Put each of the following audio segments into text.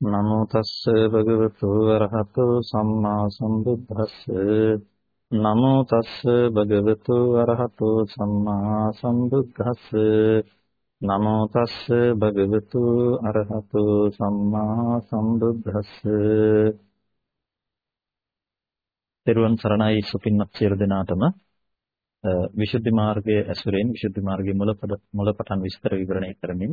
නමෝ තස්ස භගවතු වරහතෝ සම්මා සම්බුද්දස්ස. නමෝ තස්ස භගවතු වරහතෝ සම්මා සම්බුද්දස්ස. නමෝ තස්ස භගවතු අරහතෝ සම්මා සම්බුද්දස්ස. තෙරුවන් සරණයි සුපින්වත් සියලු දෙනාටම. විසුද්ධි මාර්ගයේ ඇසුරෙන් විසුද්ධි මාර්ගයේ මුලපටන් විස්තර විවරණය කරමින්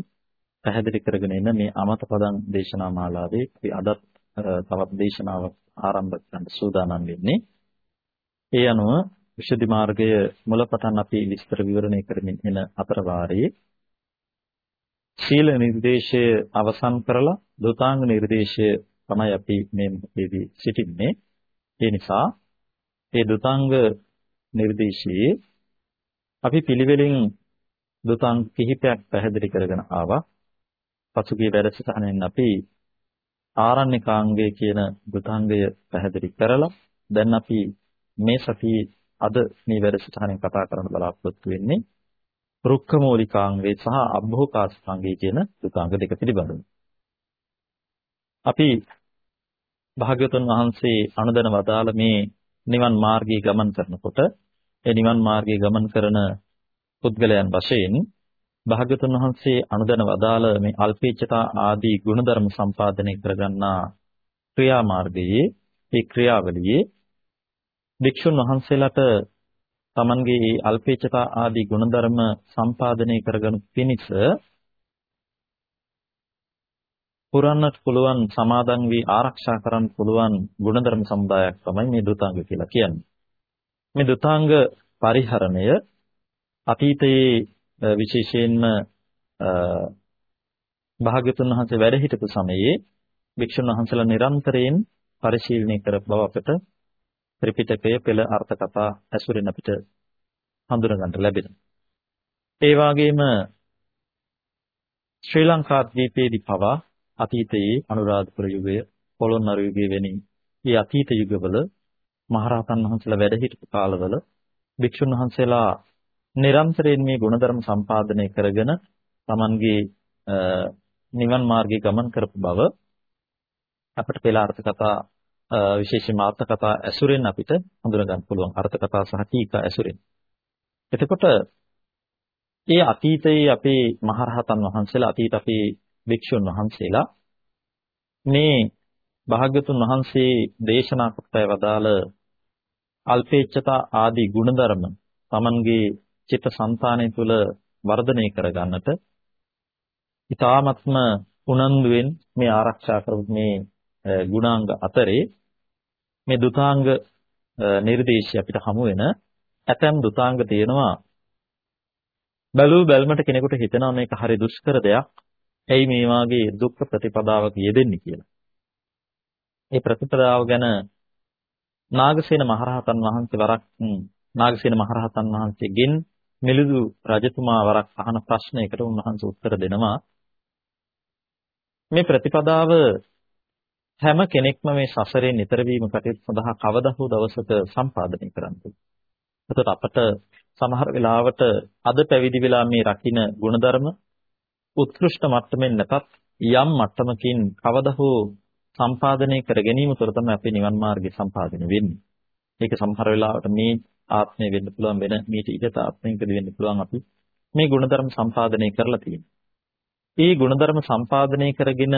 පැහැදිලි කරගෙන එන මේ අමත පදං දේශනා මාලාවේ අපි අදත් තවත් දේශනාවක් ආරම්භ කරන්න සූදානම් වෙන්නේ. ඒ අනුව විශුද්ධි මාර්ගය මුලපටන් අපි විස්තර විවරණය කරමින් එන අතර වාරයේ සීල නිර්දේශය අවසන් කරලා දුතාංග නිර්දේශය තමයි අපි මේ මොහොතේදී සිටින්නේ. ඒ නිසා මේ දුතාංග නිර්දේශයේ අපි පිළිවෙලින් දුතාංග කිහිපයක් පැහැදිලි කරගෙන ආවා. පසුගිය වැඩසටහනෙන් අපි ආරණ්‍යකාංගය කියන දුතාංගය පැහැදිලි කරලා දැන් අපි මේ සතියේ අද මේ වැඩසටහනෙන් කතා කරන්න බලාපොරොත්තු වෙන්නේ රුක්කමූලිකාංගය සහ අභෝකාසකාංගය කියන දුතාංග දෙක පිළිබඳව. අපි භාග්‍යවතුන් වහන්සේ අනුදැන වදාළ මේ නිවන් මාර්ගයේ ගමන් කරනකොට ඒ නිවන් මාර්ගයේ ගමන් කරන පුද්ගලයන් වශයෙන් භාග්‍යතුන් වහන්සේ අනුදැන වදාළ මේ අල්පේච්ඡතා ආදී ගුණධර්ම සම්පාදනය කරගන්නා ක්‍රියාමාර්ගයේ ඒ ක්‍රියාවලියේ භික්ෂුන් වහන්සේලාට තමන්ගේ මේ අල්පේච්ඡතා ආදී ගුණධර්ම සම්පාදනය කරගනු පිණිස පුරන්නට පුළුවන් සමාදන් වී ආරක්ෂා කරන්න පුළුවන් ගුණධර්ම සමුදායක් තමයි මේ දුතාංග කියලා කියන්නේ. මේ දුතාංග පරිහරණය අතීතයේ විශේෂයෙන්ම භාග්‍යතුන් වහන්සේ වැඩ හිටපු සමයේ භික්ෂුන් වහන්සේලා නිරන්තරයෙන් පරිශීලනය කර බව අපට ත්‍රිපිටකයේ පෙළ අර්ථ කතා ඇසුරෙන් අපිට හඳුනා ගන්න ලැබෙනවා. ඒ වගේම ශ්‍රී ලංකා ද්වීපයේදී පවා අතීතයේ අනුරාධපුර යුගය, පොළොන්නරු යුගය වැනි මේ අතීත යුගවල මහරහතන් වහන්සේලා වැඩ හිටපු කාලවල භික්ෂුන් වහන්සේලා නිරන්තරයෙන් මේ ගුණධර්ම සම්පාදනය කරගෙන Tamanගේ නිවන් මාර්ගයේ ගමන් කරපු බව අපිට පෙළ අර්ථ කතා විශේෂයෙන්ම අර්ථ කතා ඇසුරෙන් අපිට හඳුනා ගන්න පුළුවන් අර්ථ කතා සහ ටීකා ඇසුරෙන්. එතකොට ඒ අතීතයේ අපේ මහරහතන් වහන්සේලා අතීත අපේ භික්ෂුන් වහන්සේලා මේ භාග්‍යතුන් වහන්සේ දේශනා කොට වදාළ අල්පේච්ඡතා ආදී ගුණධර්ම Tamanගේ චිත්ත સંතානය තුළ වර්ධනය කරගන්නට ඊ타ත්ම උනන්දුවෙන් මේ ආරක්ෂා කරපු මේ ගුණාංග අතරේ මේ දුතාංග නිර්දේශය අපිට හමු වෙන ඇතැම් දුතාංග තියෙනවා බැලූ බැල්මට කෙනෙකුට හිතෙනවා මේක හරි දුෂ්කර දෙයක්. ඇයි මේ වාගේ දුක්ඛ ප්‍රතිපදාවක යෙදෙන්නේ කියලා. මේ ප්‍රතිපදාව ගැන නාගසේන මහරහතන් වහන්සේ වරක් නාගසේන මහරහතන් වහන්සේගෙන් මිලිඳු රජතුමා වරක් අහන ප්‍රශ්නයකට උන්වහන්සේ උත්තර දෙනවා මේ ප්‍රතිපදාව හැම කෙනෙක්ම මේ සසරේ නිතර වීම කටයුතු සඳහා කවදා හෝ දවසක සම්පාදනය කරන්නේ. එතකොට අපට සමහර වෙලාවට අද පැවිදි වෙලා මේ රකින්න ಗುಣධර්ම උත්කෘෂ්ඨ මට්ටමින් නැතත් යම් මට්ටමකින් කවදා හෝ සම්පාදනය කර ගැනීම තුළ තමයි අපේ නිවන් මාර්ගය සම්පාදනය වෙන්නේ. ඒක සමහර වෙලාවට මේ ආත්මය වෙන්න පුළුවන් වෙන මීට ඉහත ආත්මයකදී වෙන්න පුළුවන් අපි මේ ගුණධර්ම සම්පාදනය කරලා තියෙනවා. ඒ ගුණධර්ම සම්පාදනය කරගෙන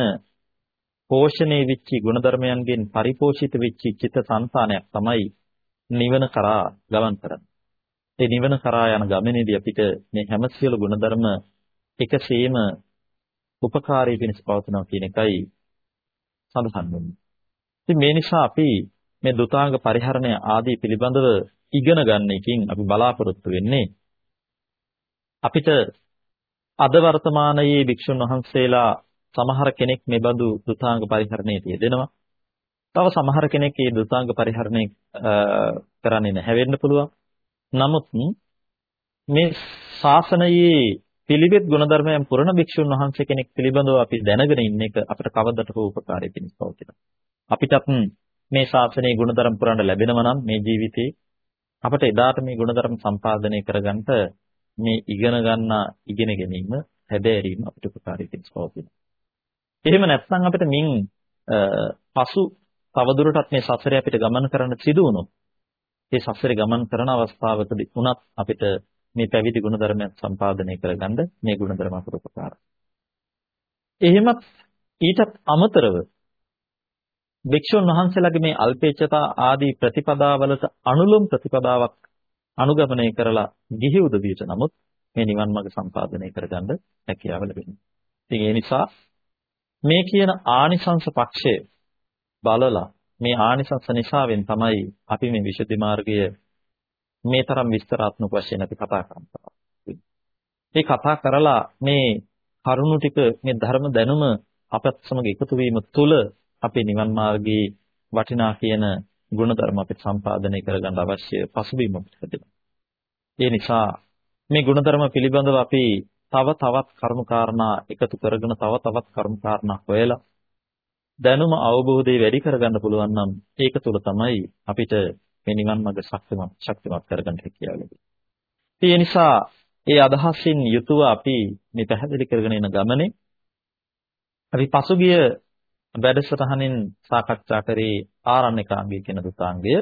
පෝෂණය වෙච්ච ගුණධර්මයන්ගෙන් පරිපෝෂිත වෙච්ච චිත්ත සංසානයක් තමයි නිවන කරා ගමන් කරන්නේ. ඒ නිවන කරා යන ගමනේදී අපිට මේ හැම සියලු ගුණධර්ම එකසේම උපකාරී වෙනස් පවතනවා කියන එකයි සඳහන් වෙන්නේ. ඉතින් මේ නිසා අපි මේ දුතාංග පරිහරණය ආදී පිළිබඳව ඉගෙන ගන්න එකකින් අපි බලාපොරොත්තු වෙන්නේ අපිට අද වර්තමානයේ භික්ෂුන් වහන්සේලා සමහර කෙනෙක් මේ බඳු දුතාංග පරිහරණයේ යෙදෙනවා. තව සමහර කෙනෙක් මේ දුතාංග පරිහරණය කරන්නේ නැහැ වෙන්න පුළුවන්. නමුත් මේ ශාසනයේ පිළිවෙත් ගුණධර්මයන් පුරණ භික්ෂුන් වහන්සේ කෙනෙක් පිළිබඳව අපි දැනගෙන ඉන්න එක අපිට කවදට හෝ උපකාරී වෙන්න පවතිනවා. අපිටත් මේ ශාසනයේ ගුණධර්ම පුරන්න ලැබෙනවා නම් මේ ජීවිතේ අපිට එදාට මේ ගුණධර්ම සම්පාදනය කරගන්න මේ ඉගෙන ගන්න ඉගෙන ගැනීම හැදෑරීම අපිට උපකාරී වෙනවා. එහෙම නැත්නම් අපිට මින් පසු තවදුරටත් මේ සසරේ අපිට ගමන් කරන්න සිදු වුණොත් ඒ සසරේ ගමන් කරන අවස්ථාවකදී උනත් අපිට මේ පැවිදි ගුණධර්මයන් සම්පාදනය කරගන්න මේ ගුණධර්ම අපට උපකාරයි. එහෙමත් ඊටත් අමතරව භික්ෂුන් වහන්සේලාගේ මේ අල්පේච්ඡතා ආදී ප්‍රතිපදාවලට අනුලොම් ප්‍රතිපදාවක් අනුගමනය කරලා ගිහි උදවියට නමුත් මේ නිවන් මාර්ග සම්පාදනය කරගන්න හැකියාව ලැබෙනවා. ඉතින් ඒ නිසා මේ කියන ආනිසංස පක්ෂය බලලා මේ ආනිසංස නිසාවෙන් තමයි අපි මේ විසුද්ධි මාර්ගය මේ තරම් විස්තරාත්මක වශයෙන් අපි කතා කරනවා. මේ කතා කරලා මේ කරුණු ටික මේ ධර්ම දැනුම අපත් සමග එකතු වීම තුළ අපේ නිවන් මාර්ගයේ වටිනා කියන ගුණධර්ම අපිට සම්පාදනය කරගන්න අවශ්‍ය පසුබිම අපිට ඒ නිසා මේ ගුණධර්ම පිළිබඳව අපි තව තවත් කරුණු කාරණා එකතු කරගෙන තව තවත් කරුණු කාරණා හොයලා දැනුම අවබෝධය වැඩි කරගන්න පුළුවන් නම් ඒක තුළ තමයි අපිට මේ නිවන් මඟ ශක්තිමත් ශක්තිමත් කරගන්න හැකියාව ලැබෙන්නේ. ඒ නිසා ඒ අදහසින් යුතුව අපි මේ පැහැදිලි කරගෙන යන ගමනේ අපි පසුගිය වැඩසටහනින් සාකච්ඡා කරේ ආරණ්‍යකාංගය කියන දුතාංගය.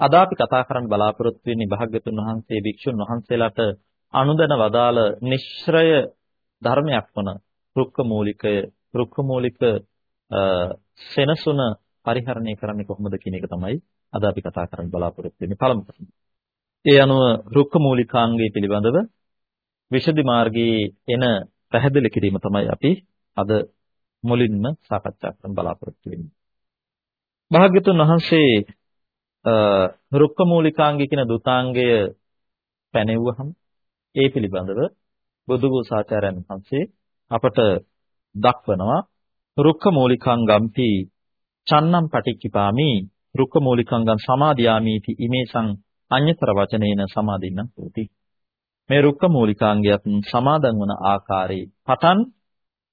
අද අපි කතා කරන්න බලාපොරොත්තු වෙන්නේ භාග්‍යතුන් වහන්සේ භික්ෂුන් වහන්සේලාට අනුදැන වදාළ නිශ්‍රය ධර්මයක් වන රුක්ක මූලිකය රුක්ක මූලික සෙනසුන පරිහරණය කරන්නේ කොහොමද කියන එක තමයි අද අපි කතා කරන්න බලාපොරොත්තු වෙන්නේ පළමු ඒ අනුව රුක්ක මූලිකාංගය පිළිබඳව විශේෂ මාර්ගයේ එන පැහැදිලි කිරීම තමයි අපි අද මුලින්ම සාකච්ඡා කරන්න බලාපොරොත්තු වෙන්නේ. භාග්‍යතුන් වහන්සේ රුක්ක මූලිකාංගය කියන දුතාංගය පැනෙව්වහම ඒ පිළිබඳව බුදු ගෝසාචාර්යයන් වහන්සේ අපට දක්වනවා රුක්ක මූලිකාංගම්පි චන්නම් පටික්කිපාමි රුක්ක මූලිකාංගම් සමාදියාමීති ඉමේසං අඤ්‍යතර වචනේන සමාදින්නම් හෝති මේ රුක්ක මූලිකාංගයත් සමාදන් වන ආකාරයේ පතන්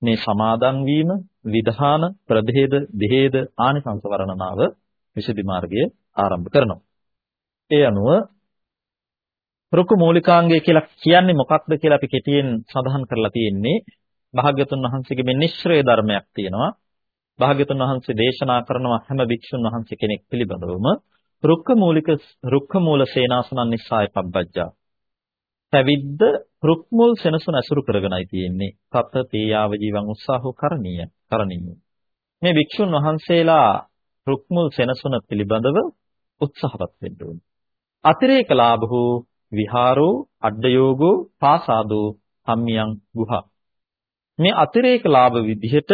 මේ සමාදන් වීම විධාන ප්‍රභේද දෙහෙද ආනිසංස වර්ණනාව විසුද්ධි මාර්ගය ආරම්භ කරනවා. ඒ අනුව රුක්ක මූලිකාංගය කියලා කියන්නේ මොකක්ද කියලා අපි කෙටියෙන් සඳහන් කරලා තියෙන්නේ භාග්‍යතුන් වහන්සේගේ මේ නිශ්‍රය ධර්මයක් තියෙනවා. භාග්‍යතුන් වහන්සේ දේශනා කරනවා හැම භික්ෂුන් වහන්සේ කෙනෙක් පිළිබඳවම රුක්ක මූලික රුක්ක මූල සේනාසනන් නිස්සාය පබ්බජ්ජා පැවිද්ද රුක්මුල් සෙනසුන ඇසුරු කරගෙනයි තියෙන්නේ. තත් තේයාව ජීවං උත්සාහෝ කරණීය. කරණීය. මේ භික්ෂුන් වහන්සේලා රුක්මුල් සෙනසුන පිළිබඳව උත්සාහවත් වෙන්න ඕනේ. අතිරේක ලාභෝ විහාරෝ අඩ්ඩයෝගෝ පාසාදෝ සම්මියං ගුහා. මේ අතිරේක ලාභ විදිහට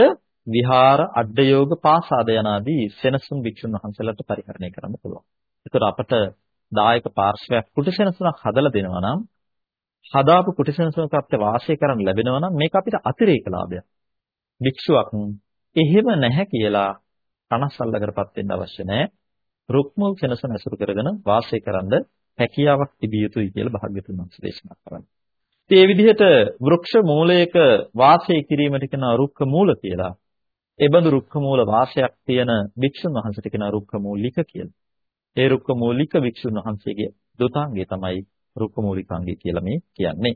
විහාර අඩ්ඩයෝග පාසාද යනාදී සෙනසුන් භික්ෂුන් වහන්සේලාට පරිහරණය කරන්න පුළුවන්. ඒතර අපට දායක පාර්ශවයක් කුටසෙනසුනක් හදලා දෙනවා නම් හදාපු කුටිසෙනසුනක අපිට වාසය කරන්න ලැබෙනවා නම් මේක අපිට අතිරේක ලාභයක්. භික්ෂුවක් එහෙම නැහැ කියලා කනස්සල්ලකටපත් වෙන්න අවශ්‍ය නැහැ. රුක්මුල් සෙනසුන ඇසුරු කරගෙන වාසය කරන්න හැකියාවක් තිබිය යුතුයි කියලා භාග්‍යතුන් වහන්සේ දේශනා කරන්නේ. ඉතින් මේ විදිහට වෘක්ෂ මූලයක වාසය කිරීමට කියන රුක්ක මූල කියලා. ඒ බඳු රුක්ක මූල වාසයක් තියෙන භික්ෂුන් වහන්සේට කියන රුක්ක මූලික කියලා. ඒ රුක්ක මූලික භික්ෂුන් වහන්සේගේ දුතාංගය තමයි රුක්ක මූලිකාංගය කියලා මේ කියන්නේ.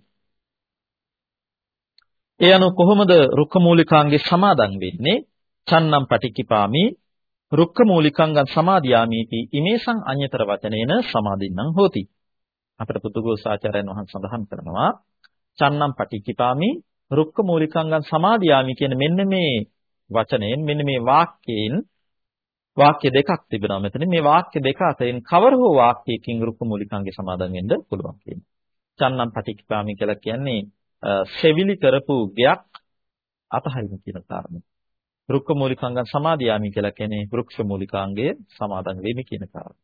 ඒ අනුව කොහොමද රුක්ක මූලිකාංගේ සමාදන් වෙන්නේ? චන්නම් පටික්කිපාමි රුක්ක මූලිකාංගං සමාදියාමීති ඉමේසං අඤ්‍යතර වචනේන සමාදින්නම් හෝති. අපිට පුදුගෝසාචාර්යයන් වහන්සේ සඳහන් කරනවා චන්නම් පටික්කිපාමි රුක්ක මූලිකාංගං සමාදියාමි කියන මෙන්න මේ වචනයෙන් මෙන්න මේ වාක්‍යයෙන් වාක්‍ය දෙකක් තිබෙනවා මෙතන. මේ වාක්‍ය දෙක අතරින් කවර හෝ වාක්‍යයකින් රුක්ක මූලිකාංගේ සමාදන් වෙන්න පුළුවන් කියන්නේ. චන්නම් පටික්පාමි කියලා කියන්නේ සෙවිලි කරපු ගයක් අතහරින කියන කාරණය. රුක්ක මූලිකාංගන් සමාදියාමි කියලා කියන්නේ වෘක්ෂ මූලිකාංගයේ සමාදන් වෙමි කියන කාරණය.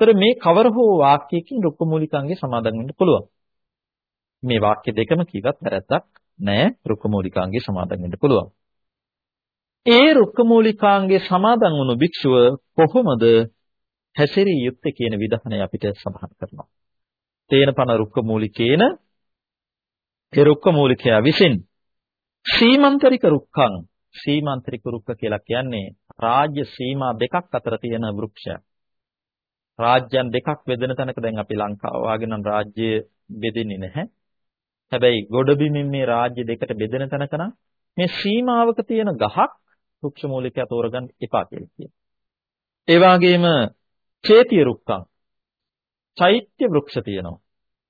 ඒතර මේ කවර හෝ වාක්‍යයකින් රුක්ක මූලිකාංගේ සමාදන් වෙන්න පුළුවන්. මේ වාක්‍ය දෙකම කීවත් වැරද්දක් නැහැ රුක්ක මූලිකාංගේ සමාදන් වෙන්න පුළුවන්. ඒ රුක්කමූලිකාංගේ සමාදන් වුණු භික්ෂුව කොහොමද හැසිරිය යුත්තේ කියන විධානය අපිට සඳහන් කරනවා. තේනපන රුක්කමූලිකේන ඒ රුක්කමූලිකයා විසින් සීමන්තරික රුක්ඛං සීමන්තරික රුක්ක කියලා කියන්නේ රාජ්‍ය සීමා දෙකක් අතර තියෙන වෘක්ෂයක්. රාජ්‍යයන් දෙකක් බෙදෙන තැනක දැන් අපි ලංකාව වගේ නම් රාජ්‍ය බෙදෙන්නේ නැහැ. හැබැයි ගොඩබිමින් මේ රාජ්‍ය දෙකට බෙදෙන තැනක නම් මේ සීමාවක තියෙන ගහක් වෘක්ෂ මූලිකය තෝරගන්න එපා කියලා කියනවා. ඒ වගේම චේතිය රුක්කම් චෛත්‍ය වෘක්ෂ තියෙනවා.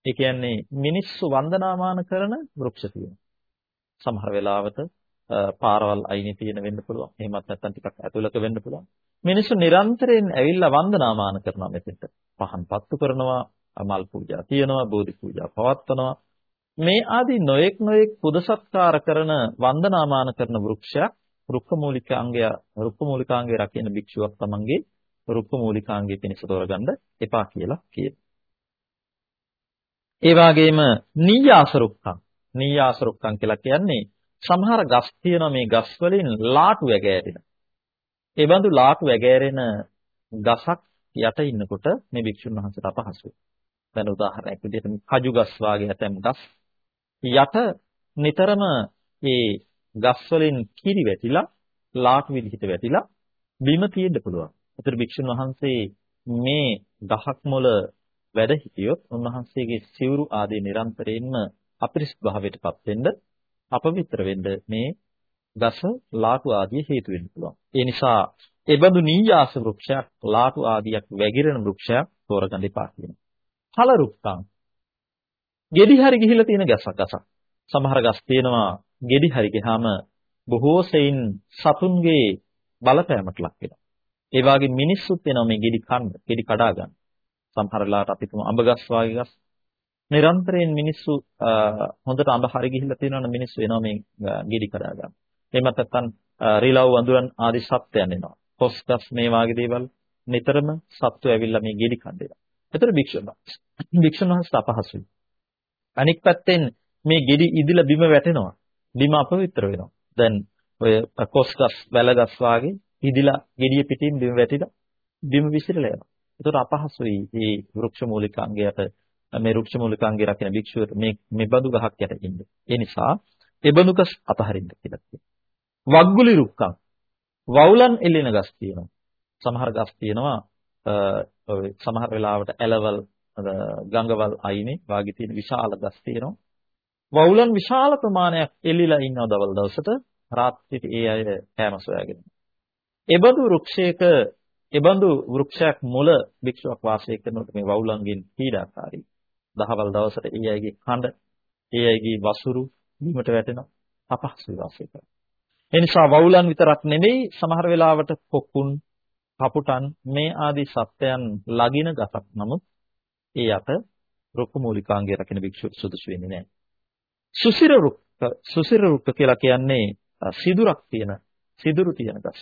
ඒ කියන්නේ මිනිස්සු වන්දනාමාන කරන වෘක්ෂ තියෙනවා. සමහර වෙලාවට පාරවල් අයිනේ තියෙන වෙන්න පුළුවන්. එහෙමත් නැත්නම් ටිකක් ඇතුළක වෙන්න පුළුවන්. මිනිස්සු නිරන්තරයෙන් ඇවිල්ලා වන්දනාමාන කරනවා මෙතෙන්ට. පහන් පත්තු කරනවා, මල් පූජා තියනවා, බෝධි පූජා පවත්වනවා. මේ ආදී නොඑක් නොඑක් පුද සත්කාර කරන වන්දනාමාන කරන වෘක්ෂයක් රුක්ක මූලිකාංගය රුක්ක මූලිකාංගය රකින්න භික්ෂුවක් තමන්ගේ රුක්ක මූලිකාංගය පිණිස තෝරගන්න එපා කියලා කියනවා. ඒ වගේම නීයාස රුක්කම් නීයාස රුක්කම් කියලා කියන්නේ සමහර ගස් තියෙනවා මේ ගස් වලින් ලාටු වැගෑරෙන. ඒ බඳු ලාටු වැගෑරෙන ගසක් යට ඉන්නකොට මේ භික්ෂුන් වහන්සේට අපහසුයි. දැන් උදාහරණයක් විදිහට කජු ගස් වාගේ ඇතැම් ගස් යට නිතරම ඒ ගස් වලින් කිරි වැටිලා ලාටු විදිහට වැටිලා බිම තියෙන්න පුළුවන්. ඒතර භික්ෂුන් වහන්සේ මේ ගහක් මොළ වැඩ හිටියොත් උන්වහන්සේගේ සිවුරු ආදී නිරන්තරයෙන්ම අපිරිසිදු භාවයටපත් වෙන්න අපවිත්‍ර වෙන්න මේ ගස ලාටු ආදී හේතු වෙන්න පුළුවන්. ඒ නිසා ඒබඳු නීයාස වෘක්ෂයක් ලාටු ආදියක් වැగిරෙන වෘක්ෂයක් තෝරගන්න එපා කියනවා. ඵල රුක්කම්. ගෙඩි හරි ගිහිලා තියෙන ගසක් ගසක්. සමහර ගස් තියෙනවා ගෙඩි හරි ගියාම බොහෝ සෙයින් සතුන්ගේ බලපෑමට ලක් වෙනවා. ඒ වගේ මිනිස්සුත් වෙනවා මේ ගෙඩි කන්න, ගෙඩි කඩා ගන්න. සමහර වෙලාවට අපි තුමු අඹ ගස් වගේ ගස් නිරන්තරයෙන් මිනිස්සු හොඳට අඹ හරි ගිහිල්ලා තියෙනවනේ මිනිස්සු එනවා මේ ගෙඩි කඩා ගන්න. එහෙමත් නැත්නම් රිලව් වඳුරන් ආදී සත්ත්වයන් එනවා. කොස් ගස් මේ වගේ දේවල් නිතරම සත්තු ඇවිල්ලා මේ ගෙඩි කඩේනවා. ඒතර භික්ෂුන් වහන්සේ. භික්ෂුන් වහන්සේ අපහසුයි. අනික් පැත්තෙන් මේ ගෙඩි ඉදිලා බිම වැටෙනවා. බිම අපවිත්‍ර වෙනවා. දැන් ඔය කොස් ගස් වැල ගස් වාගේ ඉදිලා ගෙඩිය පිටින් බිම වැටිලා බිම විසිරලා යනවා. ඒතර අපහසුයි මේ වෘක්ෂ මූලිකාංගයට මේ වෘක්ෂ මූලිකාංගේ රකින්න භික්ෂුවට මේ මේ බඳු ගහක් යට ඉන්නේ. ඒ නිසා ඒ බඳු ගස් අතහරින්න කියලා කියනවා. වග්ගුලි රුක්කම් වවුලන් එල්ලෙන ගස් තියෙනවා. සමහර ගස් තියෙනවා ඔය සමහර වෙලාවට ඇලවල් ගංගවල් අයිනේ වාගේ තියෙන විශාල ගස් තියෙනවා. වවුලන් විශාල ප්‍රමාණයක් එල්ලිලා ඉන්නවා දවල් දවසට රාත්‍රියට ඒ අය කෑම සොයාගෙන. එබඳු වෘක්ෂයක එබඳු වෘක්ෂයක් මුල භික්ෂුවක් වාසය කරනකොට මේ වවුලන්ගෙන් පීඩාකාරී. දහවල් දවසට ඒ අයගේ කඳ, ඒ අයගේ වසුරු බිමට වැටෙනවා. අපහසුයි වාසය කරන්න. ඒ නිසා වවුලන් විතරක් නෙමෙයි සමහර වෙලාවට පොකුන්, කපුටන් මේ ආදී සත්‍යයන් ලගින ගසක් නමුත් ඒ යට රුක්ක මූලිකාංගය රකින්න භික්ෂුව සුදුසු වෙන්නේ නැහැ. සුසිර රුක්ක සුසිර රුක්ක කියලා කියන්නේ සිදුරක් තියෙන සිදුරු තියෙන ගස්.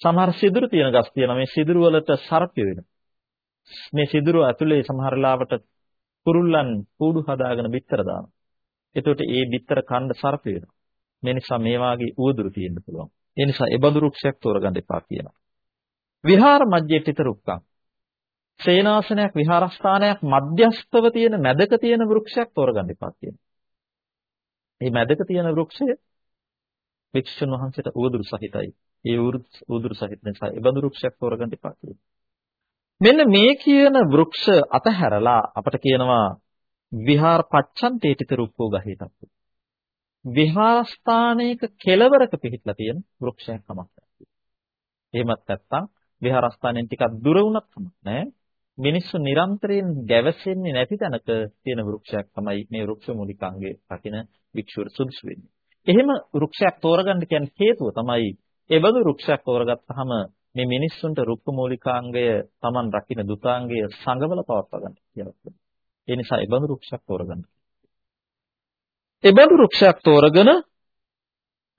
සමහර සිදුරු තියෙන ගස් තියෙනවා මේ සිදුරු වලට සර්පය වෙනවා. මේ සිදුරු ඇතුලේ සමහර ලාවට කුරුල්ලන් කූඩු හදාගෙන බිත්තර දානවා. එතකොට ඒ බිත්තර කන්න සර්පය වෙනවා. මේ නිසා මේ වාගේ උවදුරු තියෙන්න පුළුවන්. ඒ නිසා ඒ බඳු රුක්ෂයක් තෝරගන්න එපා කියනවා. විහාර මැජ්ජේටිත රුක්කම්. සේනාසනයක් විහාරස්ථානයක් මධ්‍යස්තව තියෙන මැදක තියෙන වෘක්ෂයක් තෝරගන්න එපා කියනවා. මේ මැදක තියෙන වෘක්ෂය වික්ෂුන් වහන්සේට උවදුරු සහිතයි. ඒ උදුරු සහිත නිසා ඒ බඳු වෘක්ෂයක් තෝරගන්න එපා කියනවා. මෙන්න මේ කියන වෘක්ෂ අතහැරලා අපට කියනවා විහාර පච්ඡන්තේටිත රුක්කෝ ගහේතප්පු. විහාරස්ථානයක කෙළවරක පිහිටලා තියෙන වෘක්ෂයක් කමක් නැහැ. එහෙමත් නැත්නම් විහාරස්ථානයෙන් ටිකක් දුර වුණත් කමක් නැහැ. මිනිස්සු නිරන්තරයෙන් ගැවසෙන්නේ නැති තැනක තියෙන වෘක්ෂයක් තමයි මේ වෘක්ෂ මූලිකාංගයේ රකින්න වික්ෂුර සුදුසු වෙන්නේ. එහෙම වෘක්ෂයක් තෝරගන්න කියන්නේ හේතුව තමයි ඒ බඳු වෘක්ෂයක් තෝරගත්තාම මේ මිනිස්සුන්ට රුක්ක මූලිකාංගය Taman රකින්න දුතාංගය සංගවල පවත්වා ගන්න කියලා. ඒ නිසා ඒ බඳු වෘක්ෂයක් තෝරගන්න. ඒ බඳු වෘක්ෂයක් තෝරගෙන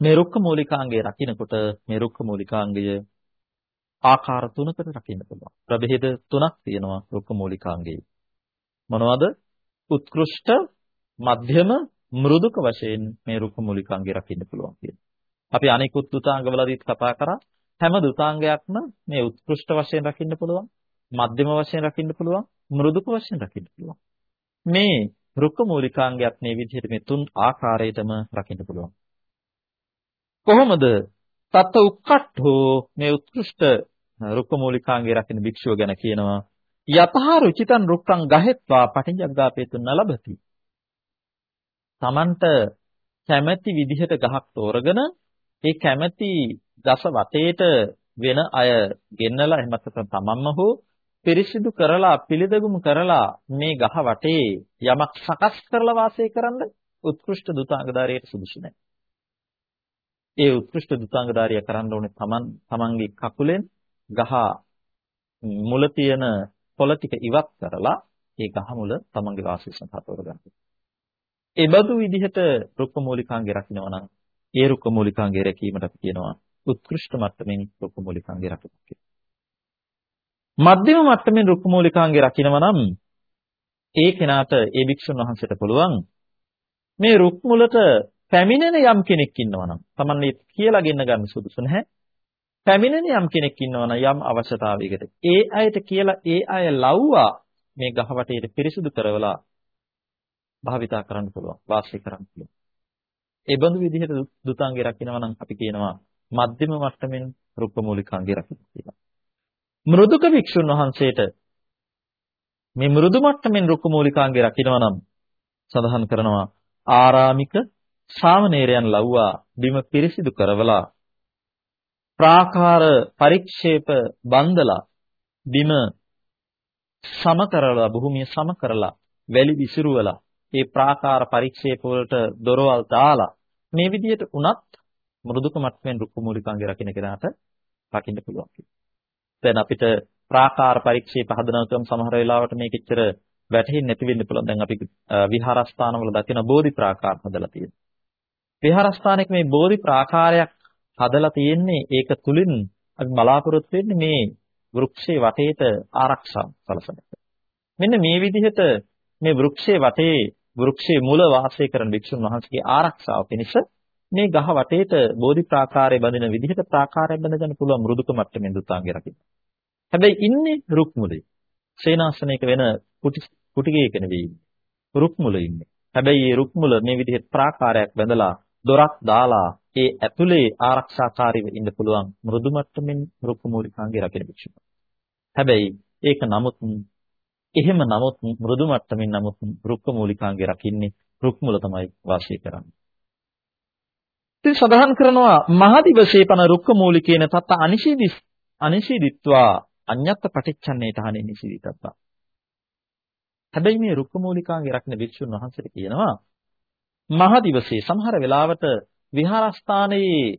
මේ රුක්ක මූලිකාංගය රකින්නකොට මේ රුක්ක මූලිකාංගය ආකාර තුනකට රකින්න පුළුවන්. ප්‍රභේද තුනක් තියෙනවා රුක්ක මූලිකාංගයේ. මොනවද? උත්කෘෂ්ඨ, මධ්‍යම, මෘදුක වශයෙන් මේ රුක්ක මූලිකාංගය රකින්න පුළුවන් කියන. අපි අනිකුත් දුතාංගවලදීත් කතා කරා හැම දුතාංගයක්ම මේ උත්කෘෂ්ඨ වශයෙන් රකින්න පුළුවන්, මධ්‍යම වශයෙන් රකින්න පුළුවන්, මෘදුක වශයෙන් රකින්න පුළුවන්. මේ රුක්ක මූලිකාංගයක් මේ විදිහට මේ තුන් ආකාරයටම රකින්න පුළුවන්. කොහොමද? තත්ත උක්කට්ඨෝ මේ උත්කෘෂ්ඨ රුක්ක මූලිකාංගය රකින්න භික්ෂුව ගැන කියනවා. යතහා රුචිතං රුක්කං ගහෙත්වා පටිජග්ගාපේතුන් නලබති. Tamanට කැමැති විදිහට ගහක් තෝරගෙන ඒ කැමැති ගස වටේට වෙන අය ගෙන්නලා එහෙමත් නැත්නම් තමන්ම හෝ පිරිසිදු කරලා පිළිදගුම කරලා මේ ගහ වටේ යමක් සකස් කරලා වාසය කරන්න උත්කෘෂ්ඨ දුතාංගධාරියට සුදුසු නැහැ. ඒ උත්කෘෂ්ඨ දුතාංගධාරිය කරන්න ඕනේ තමන් තමන්ගේ කකුලෙන් ගහ මුල තියෙන පොළ ටික ඉවත් කරලා ඒ ගහ මුල තමන්ගේ වාසය සඳහා තෝරගන්න. ඒ බඳු විදිහට රුක්ක මූලිකාංගේ රකින්නවා නම් ඒ රුක්ක මූලිකාංගේ රැකීමට අපි කියනවා උත්කෘෂ්ඨ මට්ටමින් රුක්ක මූලිකාංගේ රකින්න කියලා. මධ්‍යම මට්ටමින් රුක්ක මූලිකාංගේ රකින්නවා නම් ඒ කෙනාට ඒ භික්ෂුන් වහන්සේට පුළුවන් මේ රුක් මුලට පැමිණෙන යම් කෙනෙක් ඉන්නවා නම් Taman මේ කියලා ගෙන්න ගන්න සුදුසු නැහැ. පැමිණෙන යම් කෙනෙක් ඉන්නවා නම් යම් අවශ්‍යතාවයකට ඒ අයට කියලා ඒ අය ලව්වා මේ ගහ වටේට පිරිසිදු කරවලා භාවිතා කරන්න පුළුවන් වාසය කරන්න පුළුවන්. ඒ බඳු විදිහට දුතාංගේ රකින්නවා නම් අපි කියනවා මධ්‍යම මට්ටමින් රුක්ක මූලිකාංගේ රකින්න කියලා. මෘදුක වික්ෂුන් වහන්සේට මේ මෘදු මට්ටමින් රුක්ක මූලිකාංගේ රකින්නවා නම් සඳහන් කරනවා ආරාමික ශාමණේරයන් ලව්වා බිම පිරිසිදු කරවලා ප්‍රාකාර පරික්ෂේප බන්දලා බිම සම කරලා භූමිය සම කරලා වැලි විසිරුවලා ඒ ප්‍රාකාර පරික්ෂේප වලට දොරවල් දාලා මේ විදිහට උනත් මෘදුක මට්ටමින් රුක්ක මූලිකාංගේ රකින්න කෙනාට රකින්න පුළුවන්. දැන් අපිට ප්‍රාකාර පරික්ෂේප හදනකම් සමහර වෙලාවට මේක එච්චර වැටහෙන්නේ නැති වෙන්න පුළුවන්. දැන් අපි විහාරස්ථානවල දකින බෝධි ප්‍රාකාර හදලා තියෙනවා. විහාරස්ථානයක මේ බෝධි ප්‍රාකාරයක් හදලා තියෙන්නේ ඒක තුලින් අපි බලාපොරොත්තු වෙන්නේ මේ වෘක්ෂයේ වටේට ආරක්ෂා සලසන එක. මෙන්න මේ විදිහට මේ වෘක්ෂයේ වටේ වෘක්ෂයේ මුල වාසය කරන භික්ෂුන් වහන්සේගේ ආරක්ෂාව පිණිස මේ ගහ වටේට බෝධි ප්‍රාකාරය බඳින විදිහට ප්‍රාකාරය බඳ ගන්න පුළුවන් මෘදුක මට්ටමින් දුතාංගේ රකින්න. හැබැයි ඉන්නේ රුක් මුලේ. සේනාසනයක වෙන කුටි කුටිගයක නෙවෙයි. රුක් මුලේ ඉන්නේ. හැබැයි මේ රුක් මුල මේ විදිහට ප්‍රාකාරයක් බඳලා දොරක් දාලා ඒ ඇතුලේ ආරක්ෂාකාරීව ඉන්න පුළුවන් මෘදු මට්ටමින් රුක් මූලිකාංගේ රකින්න භික්ෂුව. හැබැයි ඒක නමුත් එහෙම නමුත් මෘදු මට්ටමින් නමුත් රුක්ක මූලිකාංගේ රකින්නේ රුක් මුල තමයි වාසය කරන්නේ. ඉතින් සඳහන් කරනවා මහදිවසේ පන රුක්ක මූලිකේන තත්ත අනිශීදි අනිශීදිත්වා අඤ්ඤත්ත පටිච්චන්නේට හනේ නිශීදිතත්තා. හැබැයි මේ රුක්ක මූලිකාංගේ රකින්න භික්ෂුන් වහන්සේට කියනවා මහදිවසේ සමහර වෙලාවට විහාරස්ථානයේ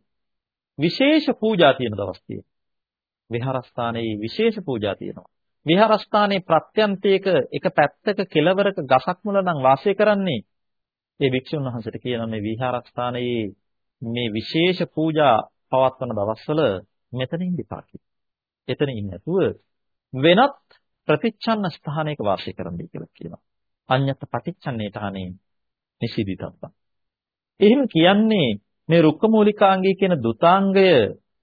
විශේෂ පූජා තියෙන දවස් තියෙනවා. විහාරස්ථානයේ විශේෂ පූජා තියෙනවා. විහාරස්ථානයේ ප්‍රත්‍යන්තයක එක පැත්තක කෙළවරක ගසක් මුල නම් වාසය කරන්නේ ඒ වික්ෂුන් වහන්සේට කියන මේ විහාරස්ථානයේ මේ විශේෂ පූජා පවත්වන දවස්වල මෙතන ඉඳපා එතන ඉන්නේ නැතුව වෙනත් ප්‍රතිච්ඡන්න ස්ථානයක වාසය කරන්නයි කියලා කියනවා. අඤ්ඤත් පටිච්ඡන්නේට අනේ නිසිදිතබ්බා. එහෙම කියන්නේ මේ රුක්ක මූලිකාංගය කියන දුතාංගය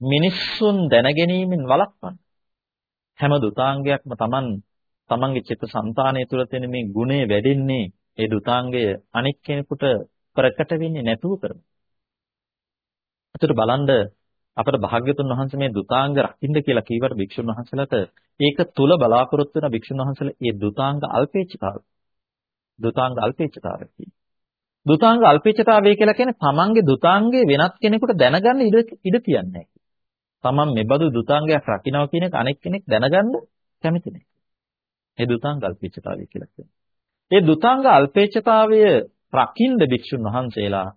මිනිස්සුන් දැනගැනීමෙන් වළක්වන්න. හැම දුතාංගයක්ම Taman Tamanගේ චිත්ත સંතානය තුළ තියෙන මේ ගුණය වැඩෙන්නේ ඒ දුතාංගය අනෙක් කෙනෙකුට ප්‍රකට වෙන්නේ නැතුව කරන. අතට බලන්න අපට භාග්‍යතුන් වහන්සේ මේ දුතාංග රකින්න කියලා කීවට භික්ෂුන් වහන්සේලාට ඒක තුල බලාපොරොත්තු වෙන භික්ෂුන් වහන්සේලා ඒ දුතාංග අල්පේච්ඡතාව. දුතාංග අල්පේච්ඡතාවය කියන්නේ. දුතාංග අල්පේච්ඡතාවය කියලා කියන්නේ තමන්ගේ දුතාංගය වෙනත් කෙනෙකුට දැනගන්න ඉඩ ඉඩ තියන්නේ තමන් මෙබඳු දුතාංගයක් රකින්නවා කියන එක අනෙක් කෙනෙක් දැනගන්න කැමති නැහැ. ඒ දුතාංග අල්පේච්ඡතාවය කියලා කියනවා. ඒ දුතාංග අල්පේච්ඡතාවය රකින්න භික්ෂුන් වහන්සේලා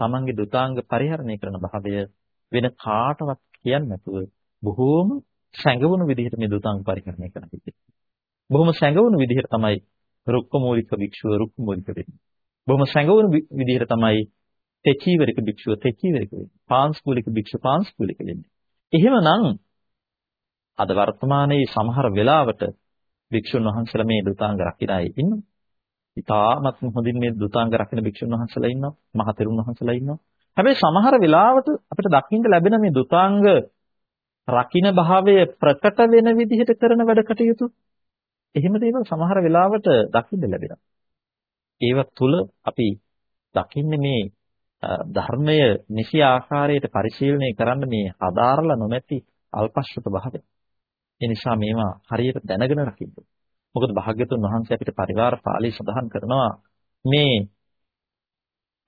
තමන්ගේ දුතාංග පරිහරණය කරන භාවය වෙන කාටවත් කියන්නේ නැතුව බොහෝම සැඟවුණු විදිහට මේ දුතාංග පරිහරණය කරන්නේ. බොහොම සැඟවුණු විදිහට තමයි රුක්ක මූලික භික්ෂුව රුක්ක මූලික වෙන්නේ. බොහොම සැඟවුණු විදිහට තමයි තෙචීවරික භික්ෂුව තෙචීවරික වෙන්නේ. පාංශකූලික භික්ෂුව පාංශකූලික වෙන්නේ. එහෙමනම් අද වර්තමානයේ සමහර වෙලාවට භික්ෂුන් වහන්සේලා මේ දුතාංග රකින්න අය ඉන්නවා. ඉතාමත් හොඳින් මේ දුතාංග රකින්න භික්ෂුන් වහන්සේලා ඉන්නවා. මහතෙරුන් වහන්සේලා ඉන්නවා. හැබැයි සමහර වෙලාවට අපිට දකින්න ලැබෙන මේ දුතාංග රකින්න භාවය ප්‍රකට වෙන විදිහට කරන වැඩ කටයුතු එහෙම දේවල් සමහර වෙලාවට දකින්න ලැබෙනවා. ඒව තුල අපි දකින්නේ මේ ධර්මය නිසි ආකාරයට පරිශීලනය කරන්න මේ අදාරලා නොමැති අල්පශ්‍රුත භාවය. ඒ නිසා මේවා හරියට දැනගෙන රකින්න. මොකද භාග්‍යතුන් වහන්සේ අපිට පරිවාර පාළි සඳහන් කරනවා මේ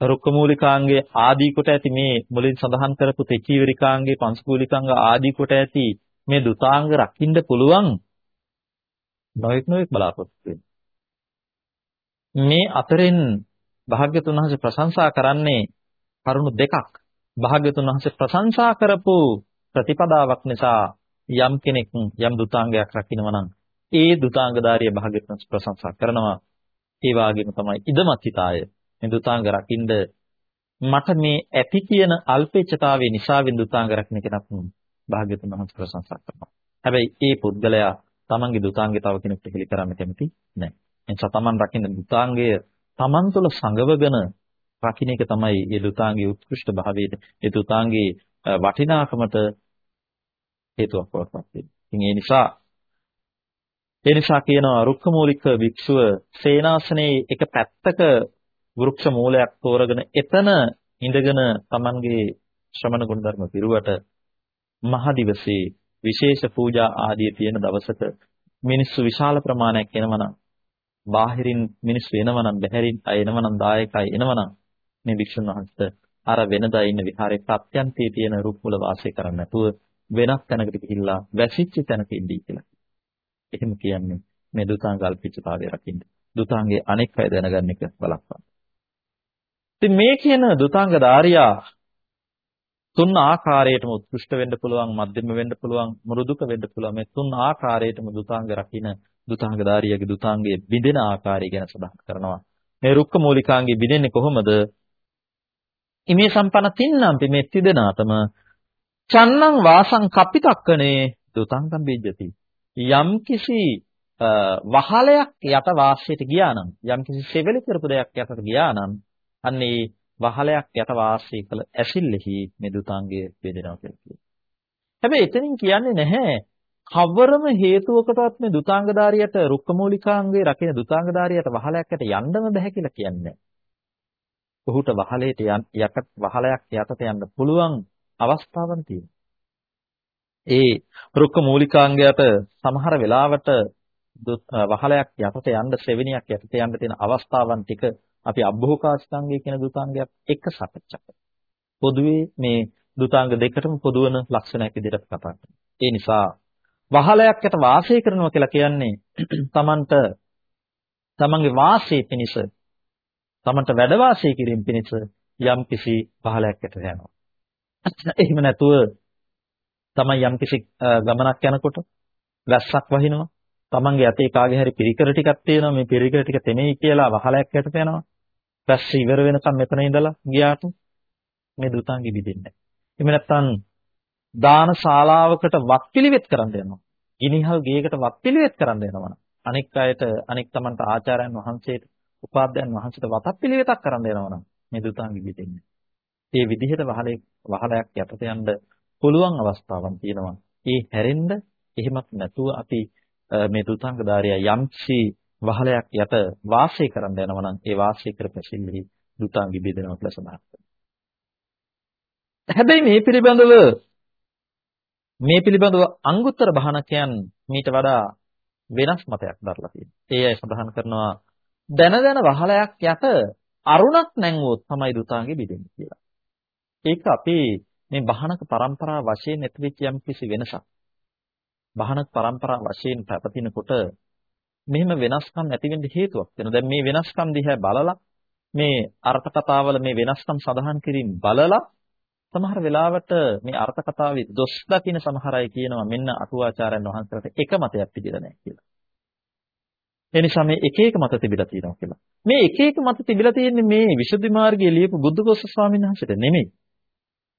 රුක්කමූලිකාංගයේ ආදී කොට ඇති මේ මුලින් සඳහන් කරපු තෙචීවරිකාංගයේ පංසකූලිකාංග ආදී කොට ඇති මේ දුතාංග රකින්න පුළුවන් නොඑක් නොඑක් බලාපොරොත්තු මේ අතරින් භාග්‍යතුන් වහන්සේ ප්‍රශංසා කරන්නේ කරුණු දෙකක්. භාග්‍යතුන් වහන්සේ ප්‍රශංසා කරපු ප්‍රතිපදාවක් නිසා යම් කෙනෙක් යම් දුතාංගයක් රකින්නවා නම් ඒ දුතාංගධාරිය භාග්‍යතුන් ප්‍රශංසා කරනවා. ඒ වගේම තමයි ඉදමත්ිතාය. මේ දුතාංග රකින්ද මට මේ ඇති කියන අල්පේච්ඡතාවයේ නිසා විදුතාංග රකින්න කෙනෙක් භාග්‍යතුන් වහන්සේ ප්‍රශංසා කරනවා. හැබැයි ඒ පුද්ගලයා තමන්ගේ දුතාංගේ තව කෙනෙකුට පිළි කරන්න කැමති නැහැ. එනිසා තමන් රකින්න දුතාංගය තමන් තුළ සංගවගෙන රකින්න එක තමයි මේ දුතාංගයේ උත්කෘෂ්ඨ භාවයට, ඒ දුතාංගයේ වටිනාකමට හේතුවක් වඩපත් වෙන්නේ. ඉතින් ඒ නිසා ඒ නිසා කියනවා රුක්කමූලික භික්ෂුව සේනාසනයේ එක පැත්තක වෘක්ෂ මූලයක් තෝරගෙන එතන ඉඳගෙන Tamanගේ ශ්‍රමණ ගුණධර්ම පිරුවට මහ දිවසේ විශේෂ පූජා ආදී තියෙන දවසක මිනිස්සු විශාල ප්‍රමාණයක් එනවනම් බාහිරින් මිනිස්සු එනවනම් බැහැරින් අය එනවනම් දායකයි එනවනම් මේ වික්ෂුන් වහන්සේ අර වෙනදා ඉන්න විහාරේ ප්‍රත්‍යන්තයේ තියෙන රුක් මුල වාසය කරන්නේ නැතුව වෙනත් තැනකට ගිහිල්ලා වැසිච්ච තැනක ඉඳී කියලා. එහෙම කියන්නේ මේ දුතාංග අල්පිච්චතාවය රකින්න. දුතාංගේ අනෙක් අය දැනගන්න එක බලපං. ඉතින් මේ කියන දුතාංග ධාරියා තුන් ආකාරයටම උත්කෘෂ්ඨ වෙන්න පුළුවන්, මධ්‍යම වෙන්න පුළුවන්, මෘදුක වෙන්න පුළුවන්. මේ තුන් ආකාරයටම දුතාංග රකින්න දුතාංගධාරියගේ දුතාංගයේ බිඳෙන ආකාරය ගැන සඳහන් කරනවා. මේ රුක්ක මූලිකාංගේ බිඳෙන්නේ කොහොමද? ඉමේ සම්පන්න තින්නම් මේ තිදෙනාතම චන්නං වාසං කප්පිතක්කනේ දුතාංගම් බීජති. යම් කිසි වහලයක් යට වාසයට ගියා නම් යම් කිසි සෙවලි කරපු දෙයක් යටට ගියා නම් අන්නේ වහලයක් යට වාසය කළ ඇසිල්ලෙහි මේ දුතාංගය වේදෙනවා කියලා කියනවා. හැබැයි එතනින් කියන්නේ නැහැ කවරම හේතුවකටවත් මේ දුතාංගධාරියට රුක්කමූලිකාංගයේ රකින දුතාංගධාරියට වහලයක්කට යන්නම බෑ කියලා කියන්නේ. ඔහුට වහලයට යට වහලයක් යටට යන්න පුළුවන් අවස්ථාවක් තියෙනවා. ඒ රුක්කමූලිකාංගයට සමහර වෙලාවට වහලයක් යටට යන්න සෙවෙනියක් යටට යන්න තියෙන අවස්ථාවන් ටික අපි අභෝකාශාංගය කියන දුතාංගයක් එක්ක සාකච්ඡා කරමු. පොදුවේ මේ දුතාංග දෙකටම පොදු වෙන ලක්ෂණයක් විදිහට කතා කරනවා. ඒ නිසා වහලයක්කට වාසය කරනවා කියලා කියන්නේ තමන්ට තමන්ගේ වාසයේ පිණිස තමන්ට වැඩ වාසය කිරීම පිණිස යම් කිසි වහලයක්කට යනවා. එහෙම නැතුව තමයි යම් කිසි ගමනක් යනකොට වැස්සක් වහිනවා. තමන්ගේ අතේ කාගේ හරි පිරිකර ටිකක් තියෙනවා. මේ පිරිකර ටික තෙමෙයි කියලා වහලයක් යටට යනවා. වැස්ස ඉවර වෙනකම් මෙතන ඉඳලා ගියාට මේ දුතාංගෙ බිඳින්නේ නැහැ. එහෙම නැත්නම් දාන ශාලාවකට වක්පිලිවෙත් කරන්න යනවා. ගිනිහල් ගේකට වක්පිලිවෙත් කරන්න යනවා. අනෙක් අයට අනෙක් තමන්ට ආචාර්යයන් වහන්සේට උපාධ්‍යයන් වහන්සේට වතප්පිලිවෙතක් කරන්න යනවා මේ දුතාංගෙ බිඳින්නේ. ඒ විදිහට වහලේ වහලයක් යටට යන්න පුළුවන් අවස්ථාවක් තියෙනවා. ඒ හැරෙන්න එහෙමත් නැතුව අපි මේ දුතාංගධාරියා යම්සි වහලයක් යට වාසය කරන්න යනවා නම් ඒ වාසය කර පැසිල්ලෙහි දුතාංගි බෙදෙනවා කියලා සඳහන් හැබැයි මේ පිළිබඳව මේ පිළිබඳව අංගුත්තර බහනකයන් මීට වඩා වෙනස් මතයක් දරලා තියෙනවා. ඒ අය සඳහන් කරනවා දැන දැන වහලයක් යට අරුණක් නැංගුවොත් තමයි දුතාගේ බිඳෙන්නේ කියලා. ඒක අපේ මේ බහනක પરම්පරා වශයෙන් ඇතිවෙච්ච යම් කිසි වෙනසක්. බහනක પરම්පරා වශයෙන් පැවතිනකොට මෙහෙම වෙනස්කම් ඇති වෙන්න හේතුවක් වෙනවා. දැන් මේ වෙනස්කම් දිහා බලලා මේ අර්ථ කතාවල මේ වෙනස්කම් සඳහන් කිරීම බලලා සමහර වෙලාවට මේ අර්ථ කතාවේ දොස් දකින්න සමහර අය කියනවා මෙන්න අටුවාචාර්යන් වහන්සේලාට එක මතයක් තිබිලා නැහැ කියලා. ඒ නිසා මේ එක එක මත තිබිලා තියෙනවා කියලා. මේ එක එක මත තිබිලා තියෙන්නේ මේ විසුද්ධි මාර්ගයේ ලියපු බුද්ධඝෝෂ ස්වාමීන් වහන්සේට නෙමෙයි.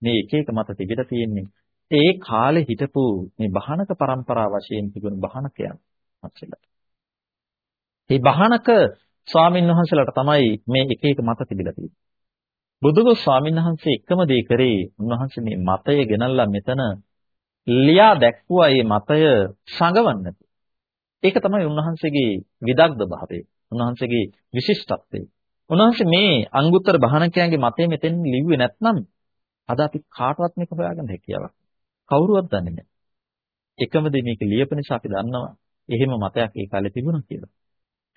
මේ එක එක මත තිබිලා තියෙන්නේ ඒ කාලේ හිටපු මේ බහනක પરම්පරාව වශයෙන් තිබුණු බහනකයන් වහන්සේලා. මේ බහනක ස්වාමීන් වහන්සේලාට තමයි මේ එක එක මත තිබිලා තියෙන්නේ. බුදුගොස් ස්වාමීන් වහන්සේ එකම දේ කරේ උන්වහන්සේ මේ මතය ගෙනල්ලා මෙතන ලියා දැක්වුවා මේ මතය සංගවන්නට. ඒක තමයි උන්වහන්සේගේ විදග්ධ භාවය. උන්වහන්සේගේ විශිෂ්ටත්වය. උන්වහන්සේ මේ අංගුත්තර බහනකයන්ගේ මතය මෙතෙන් ලිව්වේ නැත්නම් අද අපි කාටවත් මේක හොයාගන්න හැකියාවක්. කවුරුවත් දන්නේ නැහැ. එකම දේ මේක ලියපු නිසා අපි දන්නවා එහෙම මතයක් ඒ කාලේ තිබුණා කියලා.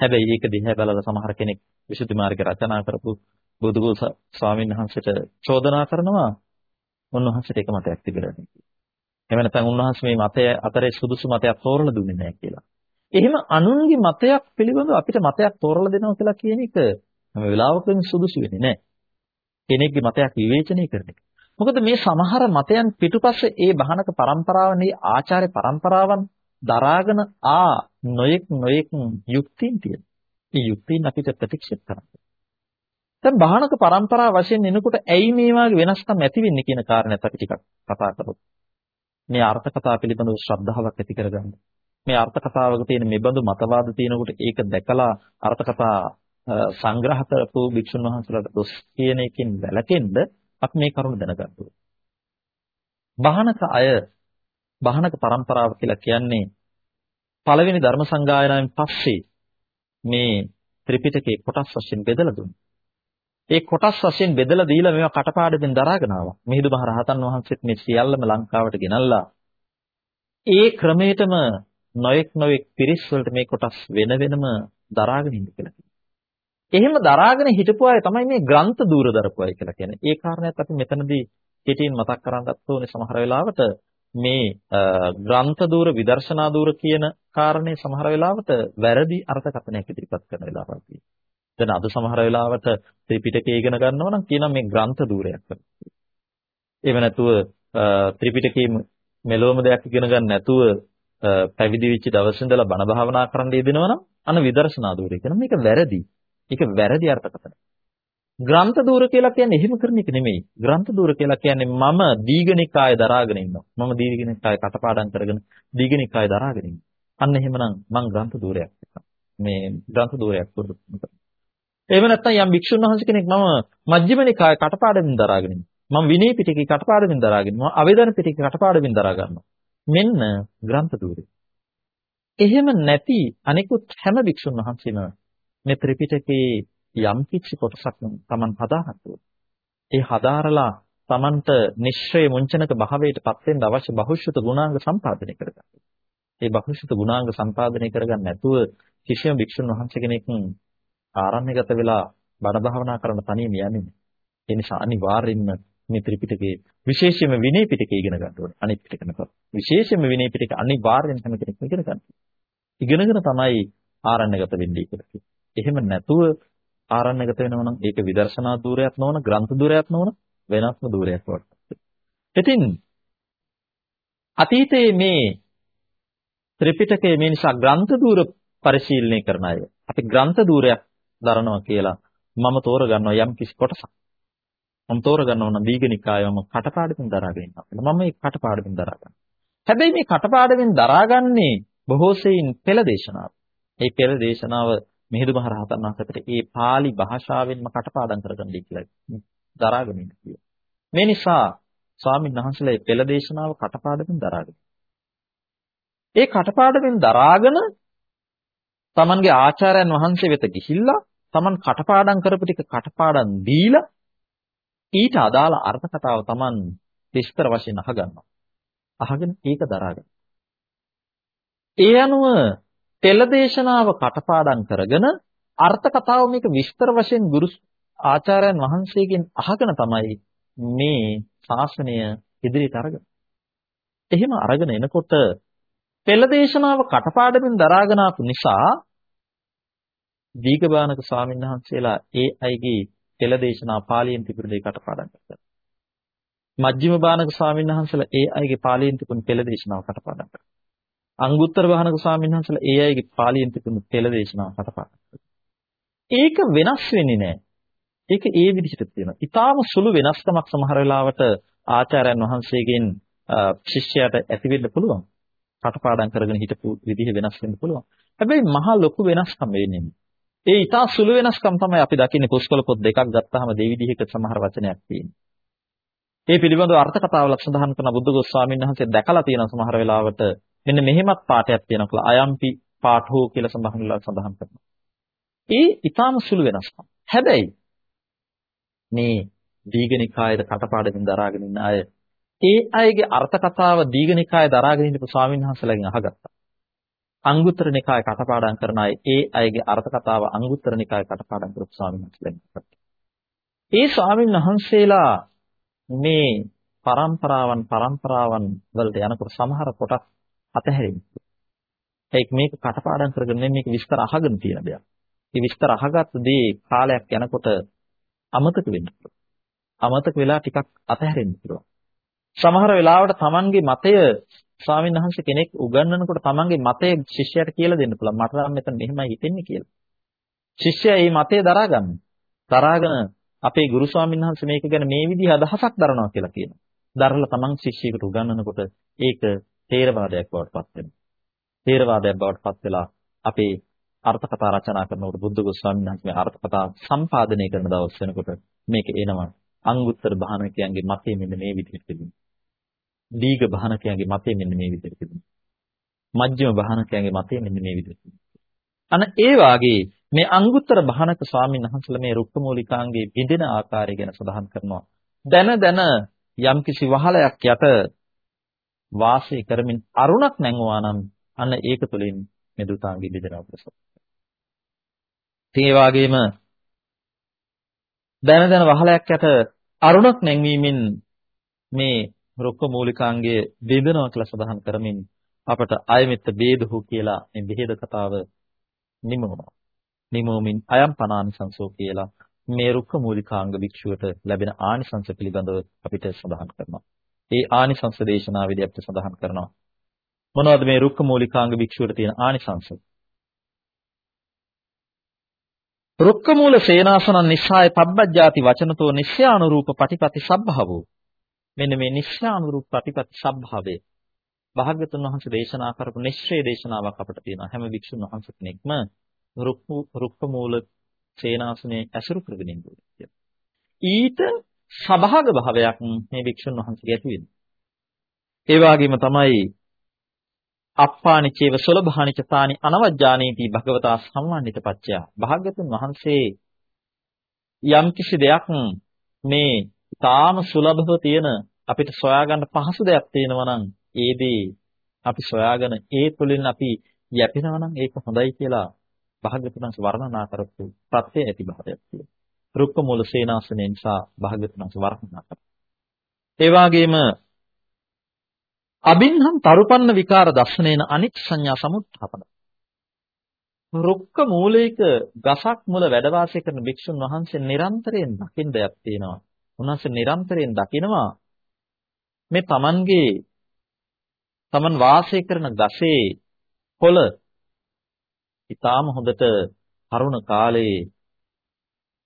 හැබැයි ඒක දිහා බලලා සමහර කෙනෙක් විසුද්ධි මාර්ගය රචනා කරපු බුදුගෝ ස්වාමීන් වහන්සේට චෝදනා කරනවා උන්වහන්සේට එක මතයක් තිබෙලා නැහැ කියලා. එහෙම නැත්නම් උන්වහන්සේ මේ මතය අතරේ සුදුසු මතයක් තෝරලා දුන්නේ නැහැ කියලා. එහෙම අනුන්ගේ මතයක් පිළිබඳව අපිට මතයක් තෝරලා දෙනවා කියලා කියන එක හැම වෙලාවකම සුදුසු වෙන්නේ නැහැ. කෙනෙක්ගේ මතයක් විවේචනය කරන එක. මොකද මේ සමහර මතයන් පිටුපස්සේ ඒ බහනක પરම්පරාවනේ ආචාර්ය પરම්පරාවන් දරාගෙන ආ නොයෙක් නොයෙක් යුක්තියන් තියෙනවා. ඒ යුක්තියන් අපිට ප්‍රතික්ෂේප කරන්න. දැන් බාහනක પરම්පරාව වශයෙන් එනකොට ඇයි මේ වාගේ වෙනස්කම් ඇති වෙන්නේ කියන කාරණේත් අපි ටිකක් කතා කරමු. මේ අර්ථ කතා පිළිබඳව ශ්‍රද්ධාවක් ඇති කරගන්න. මේ අර්ථ කතාවක තියෙන මෙබඳු මතවාද තියෙනකොට ඒක දැකලා අර්ථ කතා සංග්‍රහ කරපු භික්ෂුන් වහන්සේලාට දොස් කියන එකෙන් වැළකෙන්න අපි මේ කරුණ දැනගන්න ඕනේ. බාහනක අය බාහනක પરම්පරාව කියලා කියන්නේ පළවෙනි ධර්ම සංගායනාවෙන් පස්සේ මේ ත්‍රිපිටකේ කොටස් වශයෙන් බෙදලා දුන්නා. ඒ කොටස් වශයෙන් බෙදලා දීලා මේවා කටපාඩමින් දරාගෙන ආවා. මිහිඳු මහ රහතන් වහන්සේත් මේ සියල්ලම ලංකාවට ගෙනල්ලා ඒ ක්‍රමයටම නොයෙක් නොයෙක් පිරිස් වලට මේ කොටස් වෙන වෙනම දරාගෙන ඉන්න කියලා එහෙම දරාගෙන හිටපු අය තමයි මේ ග්‍රන්ථ දූර දරපු අය කියලා කියන්නේ. ඒ කාරණයක් අපි මෙතනදී කෙටියෙන් මතක් කරගන්නත් ඕනේ සමහර වෙලාවට මේ ග්‍රන්ථ දූර විදර්ශනා දූර කියන කාරණේ සමහර වෙලාවට වැරදි අර්ථකථනයක් ඉදිරිපත් කරන වෙලාවක් තියෙනවා. දැන් අද සමහර වෙලාවට ත්‍රිපිටකය ඉගෙන ගන්නවා නම් කියනවා මේ ග්‍රන්ථ දූරයක් කියලා. එහෙම නැතුව ත්‍රිපිටකයේ මෙලොවම දෙයක් ඉගෙන ගන්න නැතුව පැවිදි වෙච්ච දවස් ඉඳලා බණ භාවනා කරන්න යෙදෙනවා නම් අන විදර්ශනා දූරය කියන මේක වැරදි. ඒක වැරදි අර්ථකථනය. ග්‍රන්ථ දූර කියලා කියන්නේ එහෙම කරන එක නෙමෙයි. ග්‍රන්ථ දූර කියලා කියන්නේ මම දීඝනිකාය දරාගෙන ඉන්නවා. මම දීඝනිකාය කටපාඩම් කරගෙන දීඝනිකාය දරාගෙන ඉන්නවා. අන්න එහෙමනම් මං ග්‍රන්ථ දූරයක් මේ ග්‍රන්ථ දූරයක් පුරුදු කරනවා. එහෙම නැත්නම් යම් භික්ෂුන් වහන්සේ කෙනෙක් මම මජ්ක්‍ධිම නිකාය කටපාඩමින් දරාගෙන ඉන්නවා. මම විනය පිටකේ කටපාඩමින් දරාගෙන මම අවේදන පිටකේ කටපාඩමින් දරා ගන්නවා. මෙන්න ග්‍රන්ථ දූරේ. එහෙම නැති අනිකුත් හැම භික්ෂුන් වහන්සේම මේ ත්‍රිපිටකේ යම් කිසි කොටසක් තමන් හදාහත්තු. ඒ හදාරලා තමන්ට නිශ්චය මුංචනක භාවයට පත් වෙන්න අවශ්‍ය බහුශ්‍රත ගුණාංග සම්පාදනය කරගන්න. ඒ බහුශ්‍රත ගුණාංග සම්පාදනය කරගන්න නැතුව කිසියම් භික්ෂුන් වහන්සේ කෙනෙක් ආරණ්‍යගත වෙලා බණ භාවනා කරන තනියම යන්නේ නැහැ. ඒ නිසා අනිවාර්යෙන්ම මේ ත්‍රිපිටකයේ විශේෂයෙන්ම විනය පිටකය ඉගෙන ගන්න ඕනේ. අනිත් පිටක නෙවෙයි. විශේෂයෙන්ම විනය පිටක අනිවාර්යෙන් හැම කෙනෙක්ම ඉගෙන ගන්න. ඉගෙනගෙන තමයි ආරණ්‍යගත වෙන්නේ කියලා එහෙම නැතුව ආරණ්‍යගත වෙනවා නම් ඒක විදර්ශනා ධූරයක් නොවන ග්‍රන්ථ ධූරයක් නොවන වෙනස්ම ධූරයක් වටපත්. ඉතින් අතීතයේ මේ ත්‍රිපිටකයේ මේ නිසා ග්‍රන්ථ ධූර පරිශීලනය කරන අය අපි ග්‍රන්ථ ධූරයක් දරනවා කියලා මම තෝරගන්නවා යම් කිසි කොටසක්. මම තෝරගන්නවා නම් දීඝනිකායම කටපාඩමින් දරාගෙන ඉන්නවා. මම මේ කටපාඩමින් දරා ගන්නවා. හැබැයි මේ කටපාඩමින් දරාගන්නේ බොහෝ සෙයින් පෙළ දේශනාව. ඒ පෙළ දේශනාව මිහිඳු මහ රහතන් වහන්සේට ඒ pāli භාෂාවෙන්ම කටපාඩම් කරගන්නයි කියලා දරාගෙන ඉන්න කියලා. මේ නිසා ස්වාමීන් වහන්සේලා මේ පෙළ දේශනාව කටපාඩමින් දරාගෙන. ඒ කටපාඩමින් දරාගෙන තමන්ගේ ආචාර්යයන් වහන්සේ වෙත ගිහිල්ලා තමන් කටපාඩම් කරපු ටික කටපාඩම් දීලා ඊට අදාළ අර්ථ කතාව තමන් විස්තර වශයෙන් අහගන්නවා. අහගෙන ඒක දරාගන්න. ඒ අනුව තෙල දේශනාව කටපාඩම් කරගෙන අර්ථ කතාව මේක විස්තර වශයෙන් ගුරු ආචාර්යයන් වහන්සේගෙන් අහගෙන තමයි මේ ශාසනය ඉදිරියට අරගෙන. එහෙම අරගෙන එනකොට පෙළ දේශනාව කටපාඩමින් දරාගෙන ආපු නිසා දීඝබානක ස්වාමීන් වහන්සේලා ඒ අයගේ පෙළ දේශනා පාලියෙන් තිබුණ දේ කටපාඩම් කරගත්තා. මජ්ක්‍ධිම බානක ස්වාමීන් වහන්සේලා ඒ අයගේ පාලියෙන් තිබුණ පෙළ දේශනාව කටපාඩම් කරා. අංගුත්තර බානක ස්වාමීන් වහන්සේලා ඒ අයගේ පාලියෙන් තිබුණ පෙළ දේශනාව කටපාඩම් කරා. ඒක වෙනස් වෙන්නේ නැහැ. ඒක ඒ විදිහට තියෙනවා. ඊටාම සුළු වෙනස්කමක් සමහර වෙලාවට ආචාර්යයන් වහන්සේගෙන් ශිෂ්‍යයාට ඇති වෙන්න පුළුවන්. කටපාඩම් කරගෙන හිටපු විදිහ වෙනස් වෙන්න පුළුවන්. හැබැයි මහා ලොකු වෙනස්කම් වෙන්නේ නැහැ. ඒ ඊටා සුළු වෙනස්කම් තමයි අපි දකින්නේ පුස්කොළ පොත් දෙකක් ගත්තාම දෙවිදිහක සමහර වචනයක් තියෙනවා. ඒ පිළිබඳව අර්ථ කතාවලක් සඳහන් කරන බුද්ධඝෝෂ ස්වාමීන් වහන්සේ දැකලා තියෙන සමහර වෙලාවට මෙන්න මෙහෙමත් පාඩයක් තියෙනවා කියලා අයම්පි පාඨෝ කියලා සඳහන් සඳහන් කරනවා. ඒ ඊටාම සුළු වෙනස්කම්. හැබැයි මේ දීඝනිකායද කටපාඩමින් දරාගෙන ඉන්න අය ඒ අයගේ අර්ථ කතාව දීඝනිකාය දරාගෙන ඉන්නපු ස්වාමීන් වහන්සේලාගෙන් අහගත්තා. අංගුත්තර නිකාය කටපාඩම් කරන අය ඒ අයගේ අර්ථ කතාව අංගුත්තර නිකාය කටපාඩම් කරපු ස්වාමීන් වහන්සේලා. ඒ ස්වාමීන් වහන්සේලා මේ પરම්පරාවන් પરම්පරාවන් වලට යනකොට සමහර කොටස් අතහැරෙනවා. ඒක මේක කටපාඩම් කරගෙන මේක විස්තර අහගෙන තියෙන දෙයක්. මේ විස්තර අහගත් දේ කාලයක් යනකොට අමතක වෙනවා. අමතක වෙලා ටිකක් අතහැරෙන්න පුළුවන්. සමහර වෙලාවට Tamanගේ මතය ස්වාමීන් වහන්සේ කෙනෙක් උගන්වනකොට Tamanගේ මතය ශිෂ්‍යයාට කියලා දෙන්න පුළුවන්. මට නම් මෙතන මෙහෙමයි හිතෙන්නේ කියලා. ශිෂ්‍යයා මේ මතය දරා ගන්න. දරාගෙන අපේ ගුරු ස්වාමීන් වහන්සේ මේක ගැන මේ විදිහ අදහසක් දරනවා කියලා කියනවා. දරලා Taman ශිෂ්‍යයෙකුට උගන්වනකොට ඒක තේරවාදයක් බවට පත් වෙනවා. තේරවාදයක් බවට පත් වෙලා අපේ අර්ථ කතා රචනා කරනකොට බුද්ධ ගෝස්වාමීන් වහන්සේ මේ අර්ථ කතා සම්පාදනය කරන දවස් වෙනකොට මේක එනවා අංගුත්තර භානකයන්ගේ මතය මෙන්න මේ විදිහට තිබුණා. දීඝ භානකයන්ගේ මතය මෙන්න මේ විදිහට තිබුණා. මජ්ක්‍ධිම භානකයන්ගේ මතය මෙන්න මේ විදිහට තිබුණා. අන ඒ වාගේ මේ අංගුත්තර භානක ස්වාමීන් වහන්සේලා මේ රුක්කමූලිකාංගේ බිඳෙන ආකාරය ගැන සඳහන් කරනවා. දන දන යම්කිසි වහලයක් යට වාසය කරමින් අරුණක් නැංගුවා නම් අන්න ඒක තුළින් මෙදුතාංගේ බිඳෙනවා ප්‍රසව. ඒ වගේම දැන දැන වහලයක් යට අරුණක් නැංවීමෙන් මේ රුක්ක මූලිකාංගයේ බෙදෙනවා කියලා සඳහන් කරමින් අපට අයමිත්ත බේදහු කියලා මේ බෙහෙද කතාව නිමවනවා. නිමවමින් අයම් පනානිසංසෝ කියලා මේ රුක්ක මූලිකාංග භික්ෂුවට ලැබෙන ආනිසංස පිළිබඳව අපිට සඳහන් කරනවා. ඒ ආනිසංස දේශනාවේදී අපිට සඳහන් කරනවා. මොනවද මේ රුක්ක මූලිකාංග භික්ෂුවට තියෙන ආනිසංස? රුක්ක මූල සේනාසන නිස්සාය පබ්බජ්ජාති වචනතෝ නිස්සයානුරූප පටිපති සබ්භවෝ. මෙන්න මේ නිස්සයානුරූප පටිපති සබ්භවය භාග්‍යතුන් වහන්සේ දේශනා කරපු නිශ්චය දේශනාවක් අපිට තියෙනවා. හැම වික්ෂුන් වහන්සේ කෙනෙක්ම රුක්ක මූල සේනාසනේ ඇසුරු කරගෙන ඉන්න ඕනේ ඊට සභාග භාවයක් මේ වික්ෂුන් වහන්සේගේ ඇති වෙනවා ඒ වගේම තමයි අප්පානිචේව සුලභානිච තානි අනවජ්ජානීති භගවතා සම්වන්නිත පච්චය. භාග්‍යතුන් වහන්සේ යම් කිසි දෙයක් මේ තාම සුලභව තියෙන අපිට සොයාගන්න පහසු දෙයක් තියෙනවා නම් ඒදී අපි සොයාගෙන ඒ තුලින් අපි යැපෙනවා නම් ඒක හොඳයි කියලා භාග්‍යතුන් වහන්සේ වර්ණනා කරපු ප්‍රත්‍ය ඇති භාවයක් තියෙනවා. රුක්ක මූල සේනාසනය නිසා භාග්‍යතුන් වහන්සේ වර්ණනා කරා. ඒ වගේම අබින්හම් තරුපන්න විකාර දර්ශනේන අනිත් සංඥා සමුත්ථාපන. රුක්ක මූලයක ගසක් මුල වැඩ වාසය කරන භික්ෂුන් වහන්සේ නිරන්තරයෙන් දකින්න දෙයක් තියෙනවා. උන්වහන්සේ නිරන්තරයෙන් දකිනවා මේ Tamanගේ Taman වාසය කරන ගසේ කොළ ඊටාම හොඳට තරුණ කාලේ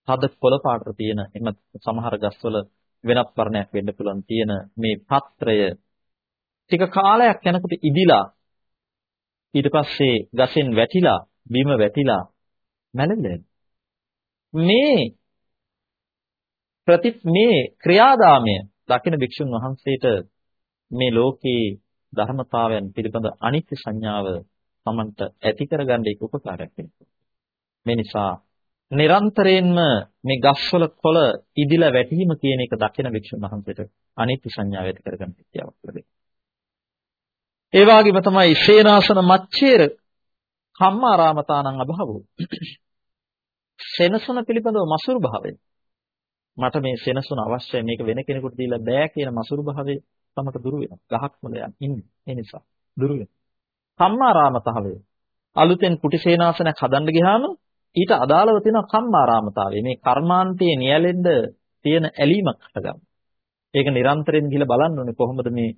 හද කොළ පාටට තියෙන එම සමහර ගස්වල වෙනත් වර්ණයක් වෙන්න පුළුවන් තියෙන මේ පත්‍රය ටික කාලයක් යනකොට ඉදිලා ඊට පස්සේ ගසෙන් වැටිලා බිම වැටිලා මැලෙන්නේ මේ ප්‍රති මේ ක්‍රියාදාමය දකින භික්ෂුන් වහන්සේට මේ ලෝකේ ධර්මතාවයන් පිළිබඳ අනිත්‍ය සංඥාව තමන්ට ඇති කරගන්න එක උපකාරයක් වෙනවා. මේ නිසා නිරන්තරයෙන්ම මේ ගස්වල කොළ ඉදිලා වැටීම කියන එක දකින භික්ෂුන් වහන්සේට අනිත්‍ය සංඥාව ඇති කරගන්න හැකියාවක් ලැබෙනවා. ඒ වගේම තමයි ශේනාසන මච්චේර කම්මාරාමතානං අභවෝ. සෙනසුන පිළිබඳව මසුරු භාවය. මට මේ සෙනසුන අවශ්‍යයි මේක වෙන කෙනෙකුට දීලා බෑ කියන මසුරු භාවය තමට දුරු වෙනවා. ගහක් මුලයන් ඉන්නේ. ඒ නිසා දුරු වෙනවා. කම්මාරාමතාවය. අලුතෙන් කුටි සේනාසනයක් හදන්න ගියාම ඊට අදාළව තියෙන කම්මාරාමතාවය. මේ කර්මාන්තයේ නියැලෙන්න තියෙන ඇලීමක් හටගන්නවා. ඒක නිරන්තරයෙන් ගිහිල්ලා බලන්න ඕනේ කොහොමද මේ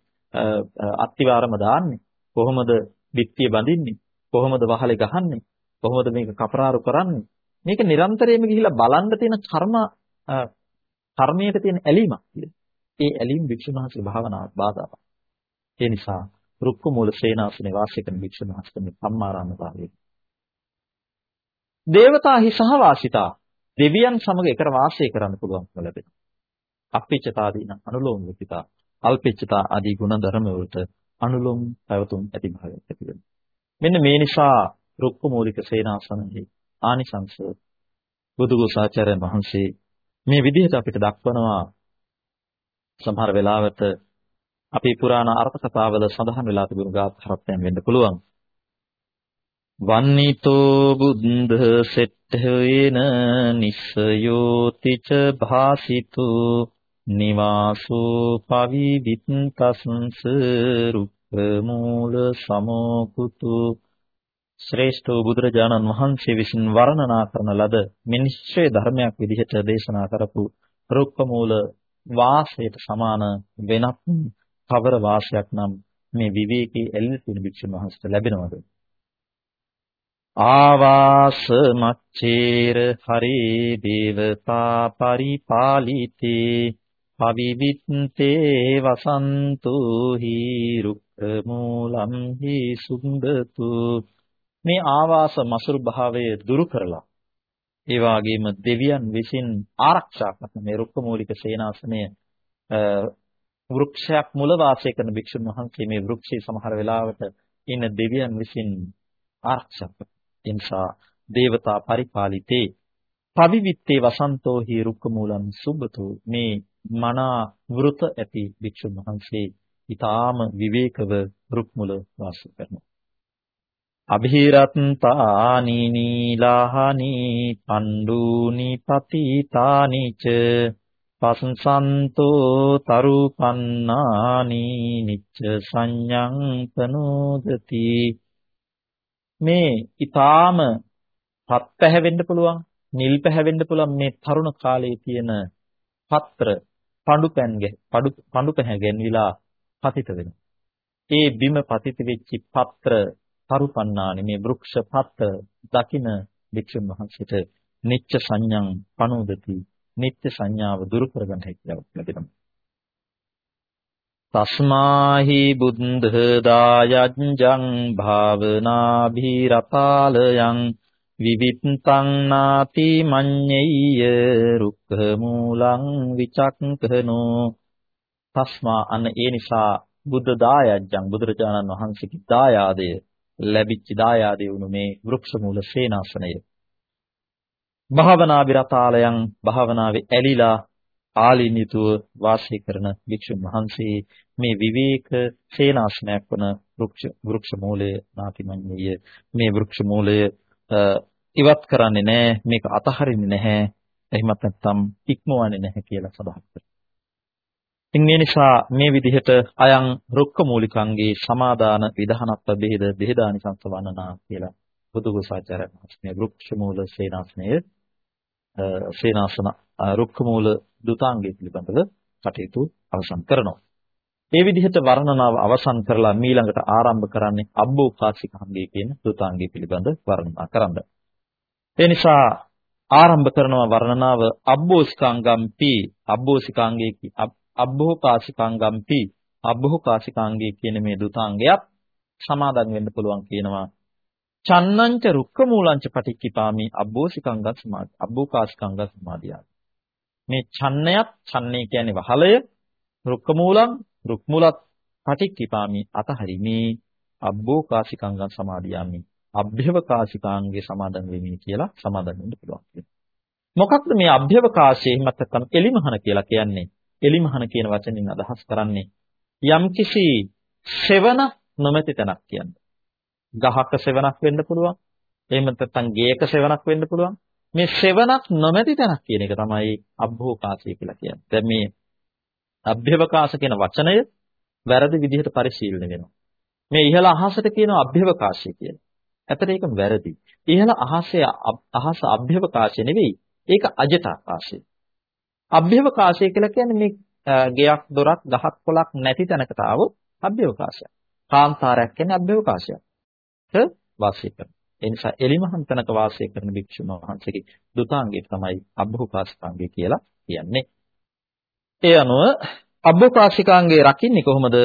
අත්තිවාරම දාන්නේ? කොහොමද බිත්තිය බඳින්නේ? කොහොමද වහලේ ගහන්නේ? කොහොමද මේක කපරාරු කරන්නේ? මේක නිරන්තරයෙන්ම ගිහිල්ලා බලන්න තියෙන කර්ම කර්මයට තියෙන ඇලීමක් ඒ ඇලීම වික්ෂුන් වහන්සේගේ භාවනාවට බාධාවක්. ඒ නිසා රුක්ක මූල සේනාසනේ වාසය කරන වික්ෂුන් වහන්සේගේ සම්මාරාමතාවය. දේවතාහි සහවාසිතා දෙවියන් සමග එකට වාසය කරන්න පුළුවන්කම ලැබෙනවා. අප්පිච්චතාදීන අනුලෝම විපිතා අල්පෙච්චතා ආදී ගුණ ධර්ම වලට අනුලොම් පැවතුම් ඇති භාවයක් ඇති වෙනවා. මෙන්න මේ නිසා රුක්ක මූලික සේනාසනෙහි ආනිසංස බුදුගෝසාචාර්යන් වහන්සේ මේ විදිහට අපිට දක්වනවා සමහර වෙලාවට අපේ පුරාණ අර්ථ කතාවල සඳහන් වෙලා තිබුණු ගාථාර්ථයන් වෙන්න පුළුවන්. වන්නිතෝ බුද්ධ සෙට්ඨේන නිස්සයෝතිච භාසිතු නිවාසෝ පවිවිත්තස්ස රුක්ඛ මූල සමෝකුතු ශ්‍රේෂ්ඨ බුදුරජාණන් වහන්සේ විසින් වර්ණනා කරන ලද මිනිස්ත්‍රේ ධර්මයක් විදිහට දේශනා කරපු රුක්ඛ මූල වාසයට සමාන වෙනත් කවර වාසයක් නම් මේ විවේකී එල්ල තියෙන භික්ෂුන් වහන්සේට ලැබෙනවද? ආවාස මච්චේර හරේ දේවතා පරිපාලිතේ පවිවිත්තේ වසන්තු හි රුක්ඛ මූලම් හි සුන්දතු. මේ ආවාස මසුරු භාවය දුරු කරලා ඒ වගේම දෙවියන් විසින් ආරක්ෂා කරන මේ රුක්ක මූලික සේනාසනය වෘක්ෂයක් මුල වාසය කරන භික්ෂුන් වහන්සේ මේ වෘක්ෂයේ සමහර වෙලාවට ඉන්න දෙවියන් විසින් ආරක්ෂා කරන නිසා දේවතා පරිපාලිතේ පවිවිත්තේ වසන්තෝ හි රුක්ක මූලං සුබතෝ මේ මනා වෘත ඇති භික්ෂුන් වහන්සේ ඊටාම විවේකව රුක් මුල වාසය කරනවා. අභිරත්තානි නීලාහනි පණ්ඩූනි පතිතානි ච පස්සන්තෝ තරුපන්නානි නිච්ච සංඤං තනෝදති මේ ඊටාම පත් පැහැවෙන්න පුළුවන් නිල් පැහැවෙන්න පුළුවන් මේ තරුණ කාලයේ තියෙන පත්‍ර පඳු පැන්ගේ පඳු පඳු පැහැගෙනවිලා පතිත වෙනවා. ඒ බිම පතිත වෙච්ච පත්‍ර තරුපන්නානි මේ වෘක්ෂ පත්‍ර දකින වික්ෂුන් වහන්සේට නිච්ච සංඥං පනෝදති නිත්‍ය සංඥාව දුරු කරගන්න හැකියාවක් ලැබෙනවා. තස්මාහි බුද්ධ දායජ්ජං භාවනාභිරපාලයන් විවිත්තං නාති මඤ්ඤෙය්‍ය රුක්ඛ මූලං විචක්කනෝ තස්මා අන්න ඒ නිසා බුද්ධ දායජ්ජං බුදුරජාණන් වහන්සේගේ දායාදය ලැබිච්ච දායාදේ වුණු මේ වෘක්ෂ මූල සේනාසනය. භාවනා විරතාලයන් භාවනාවේ ඇලිලා ආලිනිතුව වාසය කරන භික්ෂුන් වහන්සේ මේ විවේක සේනාසනයක් වන වෘක්ෂ වෘක්ෂ මූලය නාතිමඤ්ඤය මේ වෘක්ෂ මූලය ඉවත් කරන්නේ නැහැ මේක අතහරින්නේ නැහැ එහෙමත් නැත්නම් ඉක්මවන්නේ නැහැ කියලා සඳහන් කරනවා. ඉතින් මේ නිසා මේ විදිහට අයං රුක්ක මූලිකංගේ සමාදාන විධානත්ව බෙහෙද බෙහෙදානි සංසවන්නනා කියලා බුදුගුසාචාර්යන් වහන්සේ වෘක්ෂ මූල සේනාසනය සේනාසන රුක්ක මූල දුතාංගය පිළිබඳව කටයුතු අවසන් කරනවා. මේ විදිහට වර්ණනාව අවසන් කරලා මීළඟට ආරම්භ කරන්නේ අබ්බෝකාසිකාංගය කියන දුතාංගය පිළිබඳ වර්ණනා කරන්න. ඒ නිසා ආරම්භ කරනවා වර්ණනාව අබ්බෝසිකාංගම්පි අබ්බෝසිකාංගයේ අබ්බෝකාසිකාංගම්පි අබ්බෝකාසිකාංගය කියන මේ දුතාංගයත් සමාදන් වෙන්න පුළුවන් කියනවා. චන්නංච රුක්ක මූලංච පටික්කිපාමි අබ්බෝසිකංගත් සමාධි අබ්බෝකාසිකංගත් සමාධිය. මේ ඡන්නයත් ඡන්නේ කියන්නේ වහලය රුක්ක මූලං රුක් මූලත් පටික්කිපාමි අතහරිමේ අබ්බෝකාසිකංගත් සමාදියාමි අභ්‍යවකාශිකාංගයේ සමාදන් වෙමින් කියලා සමාදන් වෙන්න පුළුවන්. මොකක්ද මේ අභ්‍යවකාශයේ එහෙමත් නැත්නම් එලිමහන කියලා කියන්නේ? එලිමහන කියන වචنين අදහස් කරන්නේ යම්කිසි සෙවණ නොමැති තැනක් කියන්නේ. ගහක සෙවණක් වෙන්න පුළුවන්. එහෙම නැත්නම් ගේක සෙවණක් වෙන්න පුළුවන්. මේ සෙවණක් නොමැති තැනක් කියන එක තමයි අභ්‍යවකාශය කියලා කියන්නේ. දැන් මේ අභ්‍යවකාශ කියන වචනය වැරදි විදිහට පරිශීලනය වෙනවා. මේ ඉහළ අහසට කියන අභ්‍යවකාශය කියලා. ඇත්තට ඒක වැරදි. ඉහළ අහසේ අහස අභ්‍යවකාශය නෙවෙයි. ඒක අජට ආකාශය. අභ්‍යවකාශය කියලා කියන්නේ මේ ගෙයක් දොරක් ගහක් කොලක් නැති තැනකට ආවොත් අභ්‍යවකාශයක්. කාන්තාරයක් කියන්නේ අභ්‍යවකාශයක්. වාසය කරන. ඒ නිසා එලිමහන්තනක වාසය කරන භික්ෂුන් වහන්සේගේ දුතාංගය තමයි අභ්‍යවකාශිකාංගය කියලා කියන්නේ. ඒ අනුව අභ්‍යවකාශිකාංගේ රකින්නේ කොහොමද?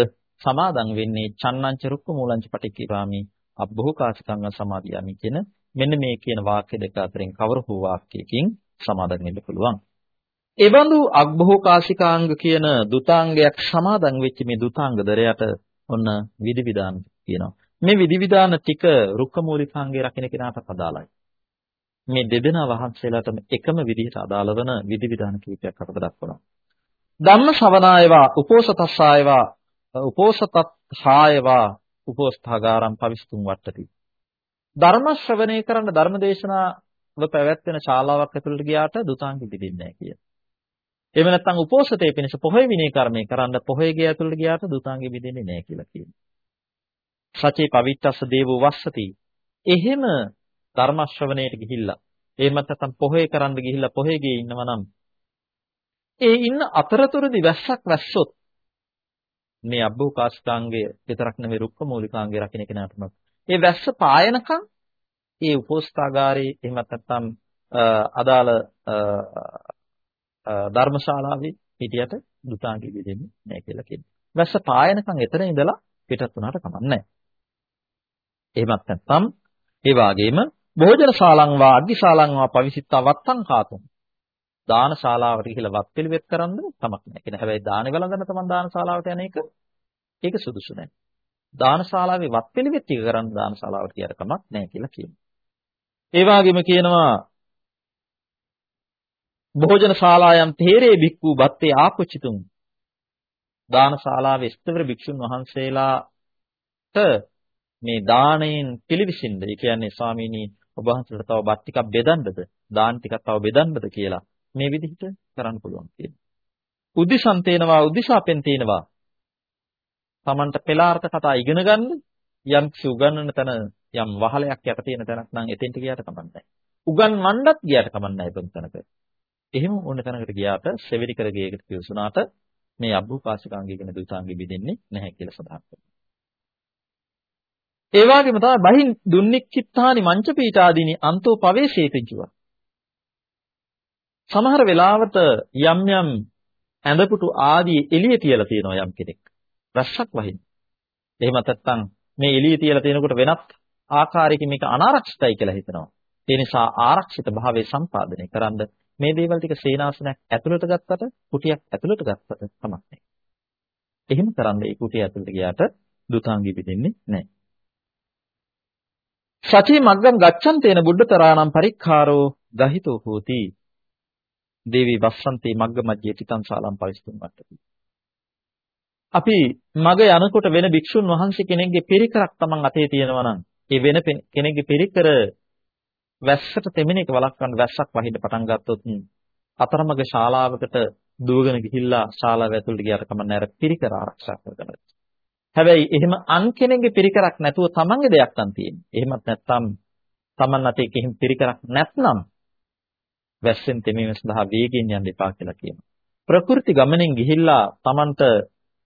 සමාදන් වෙන්නේ චන්නංච රුක්ක මූලංච පටික්කීපාමි අබ්බෝකාසිකංග සමාදියාමි කියන මෙන්න මේ කියන වාක්‍ය දෙක අතරින් කවර හෝ වාක්‍යයකින් සමාදන් වෙන්න පුළුවන්. එබඳු අබ්බෝකාසිකාංග කියන දුතාංගයක් සමාදන් වෙච්ච මේ දුතාංගදරයට ඔන්න විධිවිධාන කියනවා. මේ විධිවිධාන ටික රුක්කමූලිකාංගේ රකින්න කෙනාට අදාළයි. මේ දෙදෙනා වහන්සේලාටම එකම විදිහට අදාළ වන විධිවිධාන කීපයක් අපට දක්වනවා. ධම්ම ශ්‍රවණායවා ධර්ම ශ්‍රවණය කරන්න ධර්ම දේශනාව පැවැත්වෙන ශාලාවක් ඇතුළට ගියාට දුතාංග පිටින්නේ නැහැ කිය. එහෙම නැත්නම් උපෝසතේ පිණිස පොහොය විනය කර්මය කරන්න පොහොය ගේ ඇතුළට ගියාට දුතාංගෙ බෙදෙන්නේ නැහැ කියලා කියනවා. සචේ පවිත්තස්ස දේවෝ වස්සති. එහෙම ධර්ම ශ්‍රවණයට ගිහිල්ලා එහෙම නැත්නම් පොහොය කරන්න ගිහිල්ලා පොහොය ගේ ඉන්නවා නම් ඒ ඉන්න අතරතුරදී වැස්සක් වැස්සොත් මේ අබ්බෝකාශකාංගය විතරක් නෙවෙයි රුක්ක මූලිකාංගය රකින්න කෙනාටම ඒ වැස්ස පායනකම් ඒ උපෝස්ථාගාරේ එහෙමත් නැත්නම් අදාළ ධර්මශාලාවේ හිටියට දුතාංගි විදෙන්නේ නැහැ කියලා කියනවා. වැස්ස පායනකම් එතන ඉඳලා පිටත් වුණාට කමක් නැහැ. එහෙමත් නැත්නම් ඒ වගේම භෝජන ශාලං වා අග්ගි ශාලං වා පවිසිතා වත්තං කාතුම් දාන ශාලාවට ගිහිල්ලා වත් පිළිවෙත් කරන්න කමක් නැහැ. කියන හැබැයි දානේ වළඳන තමන් දාන ශාලාවට යන එක ඒක සුදුසු නැහැ. දාන ශාලාවේ වත් පිළිවෙත් ටික කරන්න දාන ශාලාවට කියන කමක් නැහැ කියලා කියනවා. ඒ වගේම කියනවා භෝජන ශාලායන් තේරේ බික්කු බත්තේ ආපුචිතුම් දාන ශාලාවේ ස්තවර භික්ෂුන් වහන්සේලාට මේ දාණයෙන් පිළිවිසින්ද ඒ කියන්නේ ස්වාමීනි ඔබ වහන්සේට තව බත් ටිකක් බෙදන්නද දාන ටිකක් තව බෙදන්නද කියලා මේ විදිහට කරන්න පුළුවන් කියනවා. උද්දිසන් තේනවා උද්දිශාපෙන් තේනවා. Tamanට පෙළාර්ථ කතා ඉගෙන ගන්න යම් උගන්වන තැන යම් වහලයක් යට තියෙන තැනක් නම් එතෙන්ට ගියාට කමක් නැහැ. උගන්වන්නත් ගියාට කමක් නැහැ එතන තැනක. එහෙම ඕන තැනකට ගියාට සෙවිලි කර ගියකට පිවිසුනාට මේ අබ්බුපාසිකාංගය කියන දුතාංගෙ බෙදෙන්නේ නැහැ කියලා සඳහන් කරනවා. ඒ වගේම තමයි බහින් දුන්නික්කිත්තානි මංච පීඨාදීනි අන්තෝ පවේශේතිජුව. සමහර වෙලාවට යම් යම් ඇඳපුටු ආදී එළිය තියලා තියෙනවා යම් කෙනෙක්. රස්සක් වහින්න. එහෙම නැත්නම් මේ එළිය තියලා තියෙනකොට වෙනත් ආකාරයකින් මේක අනාරක්ෂිතයි කියලා හිතනවා. ඒ නිසා ආරක්ෂිත භාවයේ සම්පාදනය කරන්න මේ දේවල් ටික සේනාසනයක් ඇතුළට ගත්තට කුටියක් ඇතුළට ගත්තට කමක් නැහැ. එහෙම කරන්න ඒ කුටිය ඇතුළට ගියාට දුතාංගි පිටින්නේ නැහැ. සචී මග්ගම් ගච්ඡන් තේන බුද්ධතරාණම් පරික්ඛාරෝ ගහිතෝ හෝති දේවි වස්සන්තේ මග්ග මජ්ජේ තිතං ශාලම් පවිස්තුම් වට්ටති අපි මග යනකොට වෙන භික්ෂුන් වහන්සේ කෙනෙක්ගේ පිරිකරක් Taman අතේ තියෙනවා නම් ඒ වෙන කෙනෙක්ගේ පිරිකර වැස්සට තෙමෙන එක වළක්වන්න වැස්සක් වහින්න පටන් ගත්තොත් අතරමඟ ශාලාවකට දුවගෙන ගිහිල්ලා ශාලාව ඇතුළට ගියාට කමන්නේ අර පිරිකර ආරක්ෂා කරගන්න. හැබැයි එහෙම අන් කෙනෙක්ගේ පිරිකරක් නැතුව තමන්ගේ දෙයක් නම් තියෙන්නේ. එහෙමත් නැත්නම් තමන් අතේ කිසිම පිරිකරක් නැත්නම් වැස්සෙන් තෙමීම සඳහා වේගෙන් යන්න එපා කියලා කියනවා. ප්‍රകൃති ගමනෙන් ගිහිල්ලා තමන්ට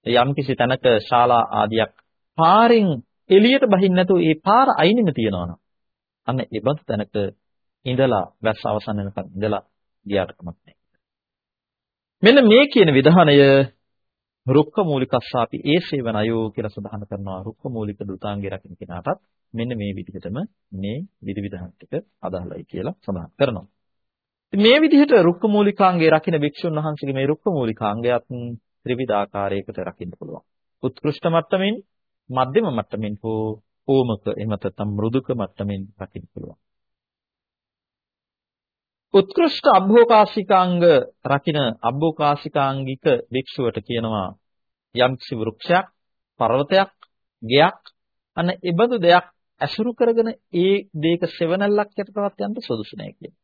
යම්කිසි තැනක ශාලා ආදියක් පාරෙන් එළියට බහින්න නැතුව ඒ පාර අයිනෙම තියනවනම් අන්න ඒ බඳු තැනක ඉඳලා වැස්ස අවසන් වෙනකන් ඉඳලා ගියාට කමක් නැහැ. මෙන්න මේ කියන විධානය රුක්ක මූලිකස්සාපි ඒ සේවනයෝ කියලා සඳහන් කරනවා රුක්ක මූලික දුතාංගේ රකින්න කෙනාටත් මෙන්න මේ විදිහටම මේ විධි විධාන ටික අදාළයි කියලා සඳහන් කරනවා. මේ විදිහට රුක්ක මූලිකාංගේ රකින්න භික්ෂුන් වහන්සේගේ මේ රුක්ක මූලිකාංගයත් ත්‍රිවිධ ආකාරයකට රකින්න පුළුවන්. උත්කෘෂ්ඨ මට්ටමින්, මධ්‍යම මට්ටමින් හෝ ඕමක එහෙම නැත්නම් මෘදුක මට්ටමින් රකින්න පුළුවන්. උත්කෘෂ්ඨ අභෝකාශිකාංග රකින අභෝකාශිකාංගික භික්ෂුවට කියනවා යම්කිසි වෘක්ෂයක්, පර්වතයක්, ගෙයක් අන්න ඒ බඳු දෙයක් ඇසුරු කරගෙන ඒ දෙයක සෙවණල්ලක් යටපත් යන්න සුදුසු නැහැ කියන්නේ.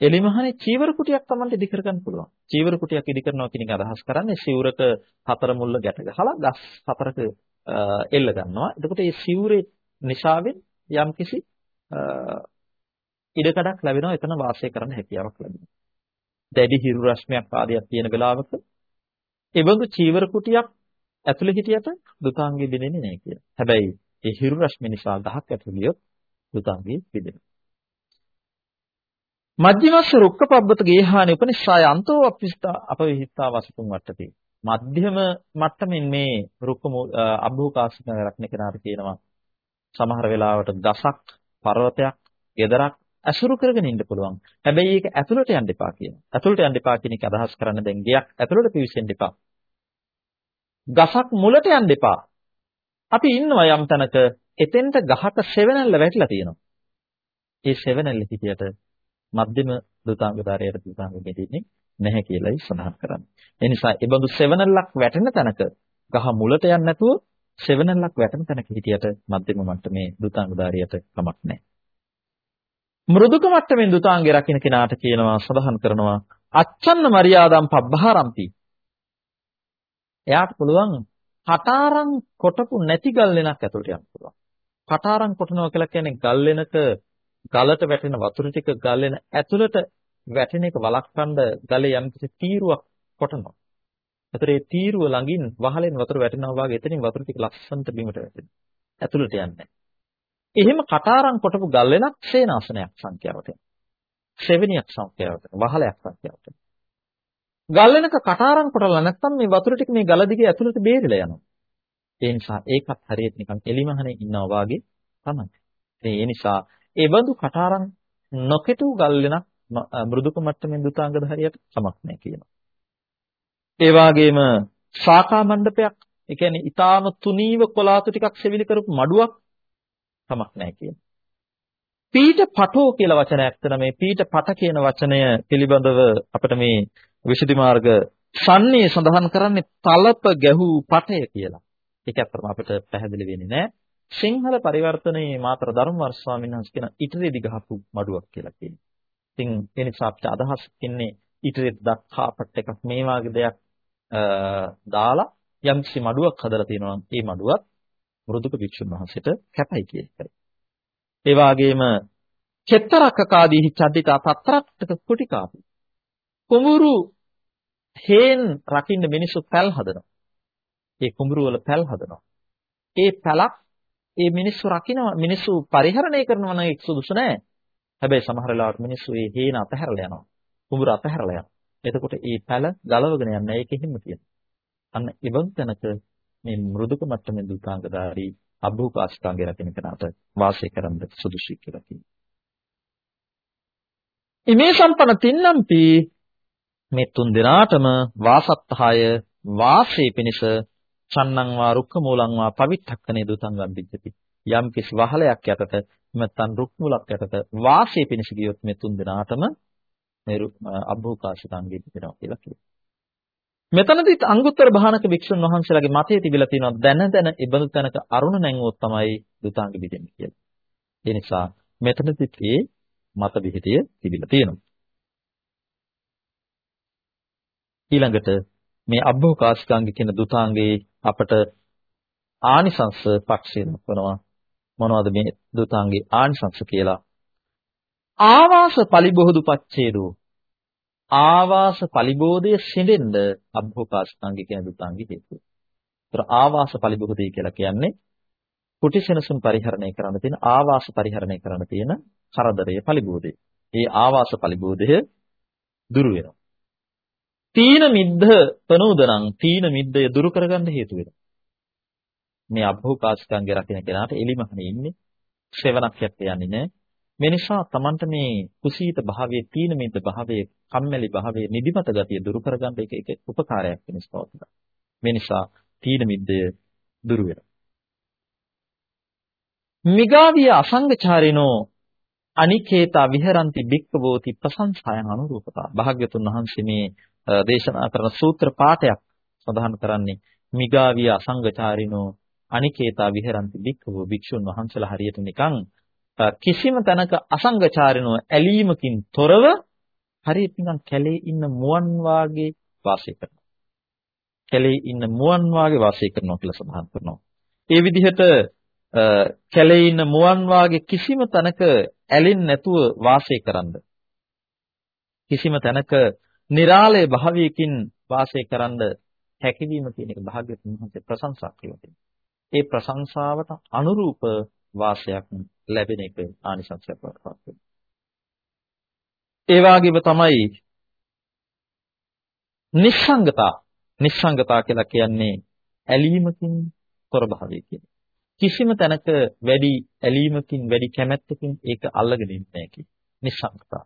එලිමහනේ චීවර කුටියක් Tamanට ඉදි කරගන්න පුළුවන්. චීවර කුටියක් ඉදි කරනවා කියන එක අදහස් කරන්නේ සිවුරක හතර මුල්ල ගැට ගහලා ගස් හතරක එල්ල ගන්නවා. එතකොට මේ සිවුරේ නිසාවෙන් යම්කිසි ඉඩකඩක් ලැබෙනවා එතන වාසය කරන්න හැකියාවක් ලැබෙනවා. දැඩි හිරු රශ්මියක් ආදියක් තියෙන වෙලාවක ඒ වගේ චීවර කුටියක් ඇතුළේ හිටියට දුතාංගේ බිඳෙන්නේ නැහැ කියලා. හැබැයි ඒ හිරු රශ්මිය නිසා ගහක් ඇතුළේ ගියොත් දුතාංගේ බිඳෙනවා. මධ්‍යමස්ස රුක්කපබ්බත ගේහානි උපනිස්සාය අන්තෝ අපිස්තා අපවිහිත්තා වසතුන් වට්ටති. මධ්‍යම මට්ටමින් මේ රුක්ක අභෝකාශික රක්න කෙනාට කියනවා සමහර වෙලාවට ගසක්, පර්වතයක්, ගෙදරක් ඇසුරු කරගෙන ඉන්න පුළුවන්. හැබැයි ඒක ඇතුළට යන්න එපා කියනවා. ඇතුළට යන්න එපා කියන එක අදහස් කරන්න දැන් ගියක් ඇතුළට පිවිසෙන්න එපා. ගසක් මුලට යන්න එපා. අපි ඉන්නවා යම් තැනක එතෙන්ට ගහක සෙවණැල්ල වැටිලා තියෙනවා. ඒ සෙවණැල්ල හිටියට මධ්‍යම දුතාංගධාරයට දුතාංග ගෙඩින්නේ නැහැ කියලායි සඳහන් කරන්නේ. ඒ නිසා ඒ බඳු සෙවණැල්ලක් වැටෙන තැනක ගහ මුලට යන්නේ නැතුව සෙවණල්ලක් වැටෙන තැනක හිටියට මධ්‍යම මට්ටමේ දුතාංගධාරියට කමක් නැහැ. මෘදුක මට්ටමින් දුතාංගේ රකින්න කෙනාට කියනවා සඳහන් කරනවා අච්ඡන්න මරියාදම් පබ්බහරම්පි. එයාට පුළුවන් කටාරම් කොටපු නැති ගල් වෙනක් ඇතුළට යන්න පුළුවන්. කටාරම් කොටනවා කියලා කියන්නේ ගල් වෙනක ගලට වැටෙන වතුර ටික ගල් වෙන ඇතුළට වැටෙන එක වළක්වන්න ගලේ යම්කිසි තීරුවක් කොටනවා. ඒතර ඒ තීරුව ළඟින් වහලෙන් වතුර වැටෙනවා වගේ එතනින් වතුර ටික ලස්සනට බිමට වැටෙනවා. ඇතුළට යන්නේ එහෙම කටාරම් කොටපු ගල් වෙනක් සේනාසනයක් සංඛ්‍යාවට යනවා. සෙවෙනියක් සංඛ්‍යාවට වහලයක් සංඛ්‍යාවට. ගල් වෙනක කටාරම් කොටලා නැත්නම් මේ වතුර ටික මේ ගල දිගේ ඇතුළට බේරිලා යනවා. ඒ නිසා ඒකත් හරියට නිකන් එලිමහනේ ඉන්නවා වාගේ තමයි. ඒ නිසා ඒ බඳු කටාරම් නොකෙටු ගල් වෙනක් මෘදුක මට්ටමින් දුතාංග ධාරියට සමක් නැහැ කියනවා. ඒ වගේම ශාඛා මණ්ඩපයක් ඒ කියන්නේ ඊටාම තුනීව කොලාතු ටිකක් සෙවිලි කරපු මඩුවක් සමක් නැහැ කියනවා. පීඨ පටෝ කියලා වචනයක් තන මේ පීඨ පට කියන වචනය පිළිබඳව අපිට මේ විසුද්ධි මාර්ග සම්න්නේ සඳහන් කරන්නේ තලප ගැහූ පටය කියලා. ඒක අත්‍තරම අපිට පැහැදිලි වෙන්නේ නැහැ. සිංහල පරිවර්තනයේ මාතර ධර්මවර්ෂ ස්වාමීන් වහන්සේ කියන ඉටරෙදි ගහපු මඩුවක් කියලා කියනවා. ඉතින් ඒ නිසා අපිට අදහස් ඉන්නේ ඉටරෙදි දක්හාපට් එකක් මේ වගේ දෙයක් දාලා යම්කිසි මඩුවක් හදලා තියෙනවා නම් ඒ මඩුවත් මෘදුක වික්ෂුන් වහන්සේට කැපයි කියන එකයි. ඒ වගේම චෙත්තරක්කාදීහි චද්දිතා තත්‍රක්ටක කුටිකාපි. කුඹුරු හේන් රකින්න මිනිස්සු පැල් හදනවා. ඒ කුඹුරු වල පැල් හදනවා. ඒ පැලක් ඒ මිනිස්සු රකින්න මිනිස්සු පරිහරණය කරනවා නම් ඒක සුදුසු නෑ. හැබැයි සමහර වෙලාවට මිනිස්සු ඒ හේන අතහැරලා යනවා. කුඹුර අතහැරලා යනවා. එතකොට ඒ පැල ගලවගෙන යන්නේ ඒක හිම තියෙනවා. අන්න ඉබන් තැනක මේ මෘදුක මට්ටමේ දුතාංගධාරී අභූපාස්කාංගය රකින්න කෙනාට වාසය කරන්න සුදුසුයි කියලා කියනවා. ඉමේ සම්පන්න තින්නම්පි මේ තුන් දෙනාටම වාසත්තහය වාසයේ පිණිස චන්නං වා රුක්ක මූලං වා පවිත්තක්කනේ දුතංගම් විද්‍යති යම් කිසි වහලයක් යටට නැත්නම් රුක් මූලක් යටට වාසයේ පිණිස ගියොත් මේ තුන් දෙනාටම මේ අභූකාශිතංගේ පිටනවා කියලා කියනවා. මෙතනදිත් අංගුත්තර භානක භික්ෂුන් වහන්සේලාගේ මතය තිබිලා තියෙනවා දැන දැන ඉබඳු තැනක අරුණ නැංගුවොත් තමයි දුතාංග බිදෙන්නේ කියලා. ඒ නිසා මෙතනදිත් මේ මත විහිතිය තිබිලා තියෙනවා. ඊළඟට මේ අභෝකාශිකාංග කියන දුතාංගේ අපට ආනිසංස පක්ෂය දක්වනවා මොනවද මේ දුතාංගේ ආනිසංස කියලා ආවාස පලිබොහුදු පච්ඡේදෝ ආවාස පලිබෝධය සිඳෙන්න අභෝකාශිකාංග කියන දුතාංගේ හේතුව. ඒතර ආවාස පලිබෝධය කියලා කියන්නේ කුටි සෙනසුන් පරිහරණය කරන්න තියෙන ආවාස පරිහරණය කරන්න තියෙන කරදරය පලිබෝධය. ඒ ආවාස පලිබෝධය දුරු වෙනවා. තීන මිද්ද පනෝදනං තීන මිද්දය දුරු කරගන්න හේතු වෙනවා. මේ අභෝකාශිකාංගේ රකින්න කෙනාට එලිමහනේ ඉන්නේ සෙවණක් යට යන්නේ නැහැ. මේ නිසා Tamanට මේ කුසීත භාවයේ තීන මිද්ද භාවයේ කම්මැලි භාවයේ නිදිමත ගතිය දුරු කරගන්න එක එක උපකාරයක් වෙනස් පවතිනවා. මේ නිසා තීන මිද්දය දුරු වෙනවා. මිගාවිය අසංගචාරිනෝ අනිකේතා විහරಂತಿ බික්කවෝති ප්‍රසංසායන අනුරූපතා. භාග්‍යතුන් වහන්සේ මේ දේශනා කරන සූත්‍ර පාඨයක් සඳහන් කරන්නේ මිගාවිය අසංගචාරිනෝ අනිකේතා විහරಂತಿ බික්කවෝ භික්ෂුන් වහන්සේලා හරියට නිකන් කිසිම තැනක අසංගචාරිනෝ ඇලීමකින් තොරව හරියට නිකන් කැලේ ඉන්න මුවන් වාගේ වාසය කරනවා. කැලේ ඉන්න මුවන් වාගේ වාසය කරනවා කියලා සඳහන් කරනවා. ඒ විදිහට කැලේ ඉන්න මුවන් වාගේ කිසිම තැනක ඇලෙන්නේ නැතුව වාසය කරන්න. කිසිම තැනක නිරාලය භාවයකින් වාසය කරන්න හැකියවීම කියන එක භාග්‍යවතුන් වහන්සේ ප්‍රශංසා කළා. ඒ ප්‍රශංසාවට අනුරූප වාසයක් ලැබෙන එක ආනිසංසයක් වඩපත් වෙනවා. ඒ වගේම තමයි නිස්සංගතා. නිස්සංගතා කියලා කියන්නේ ඇලීමකින් තොර භාවය කියන්නේ. කිසිම තැනක වැඩි ඇලීමකින් වැඩි කැමැත්තකින් ඒක අල්ලගෙන ඉන්නේ නැහැ කියන්නේ. නිස්සංගතා.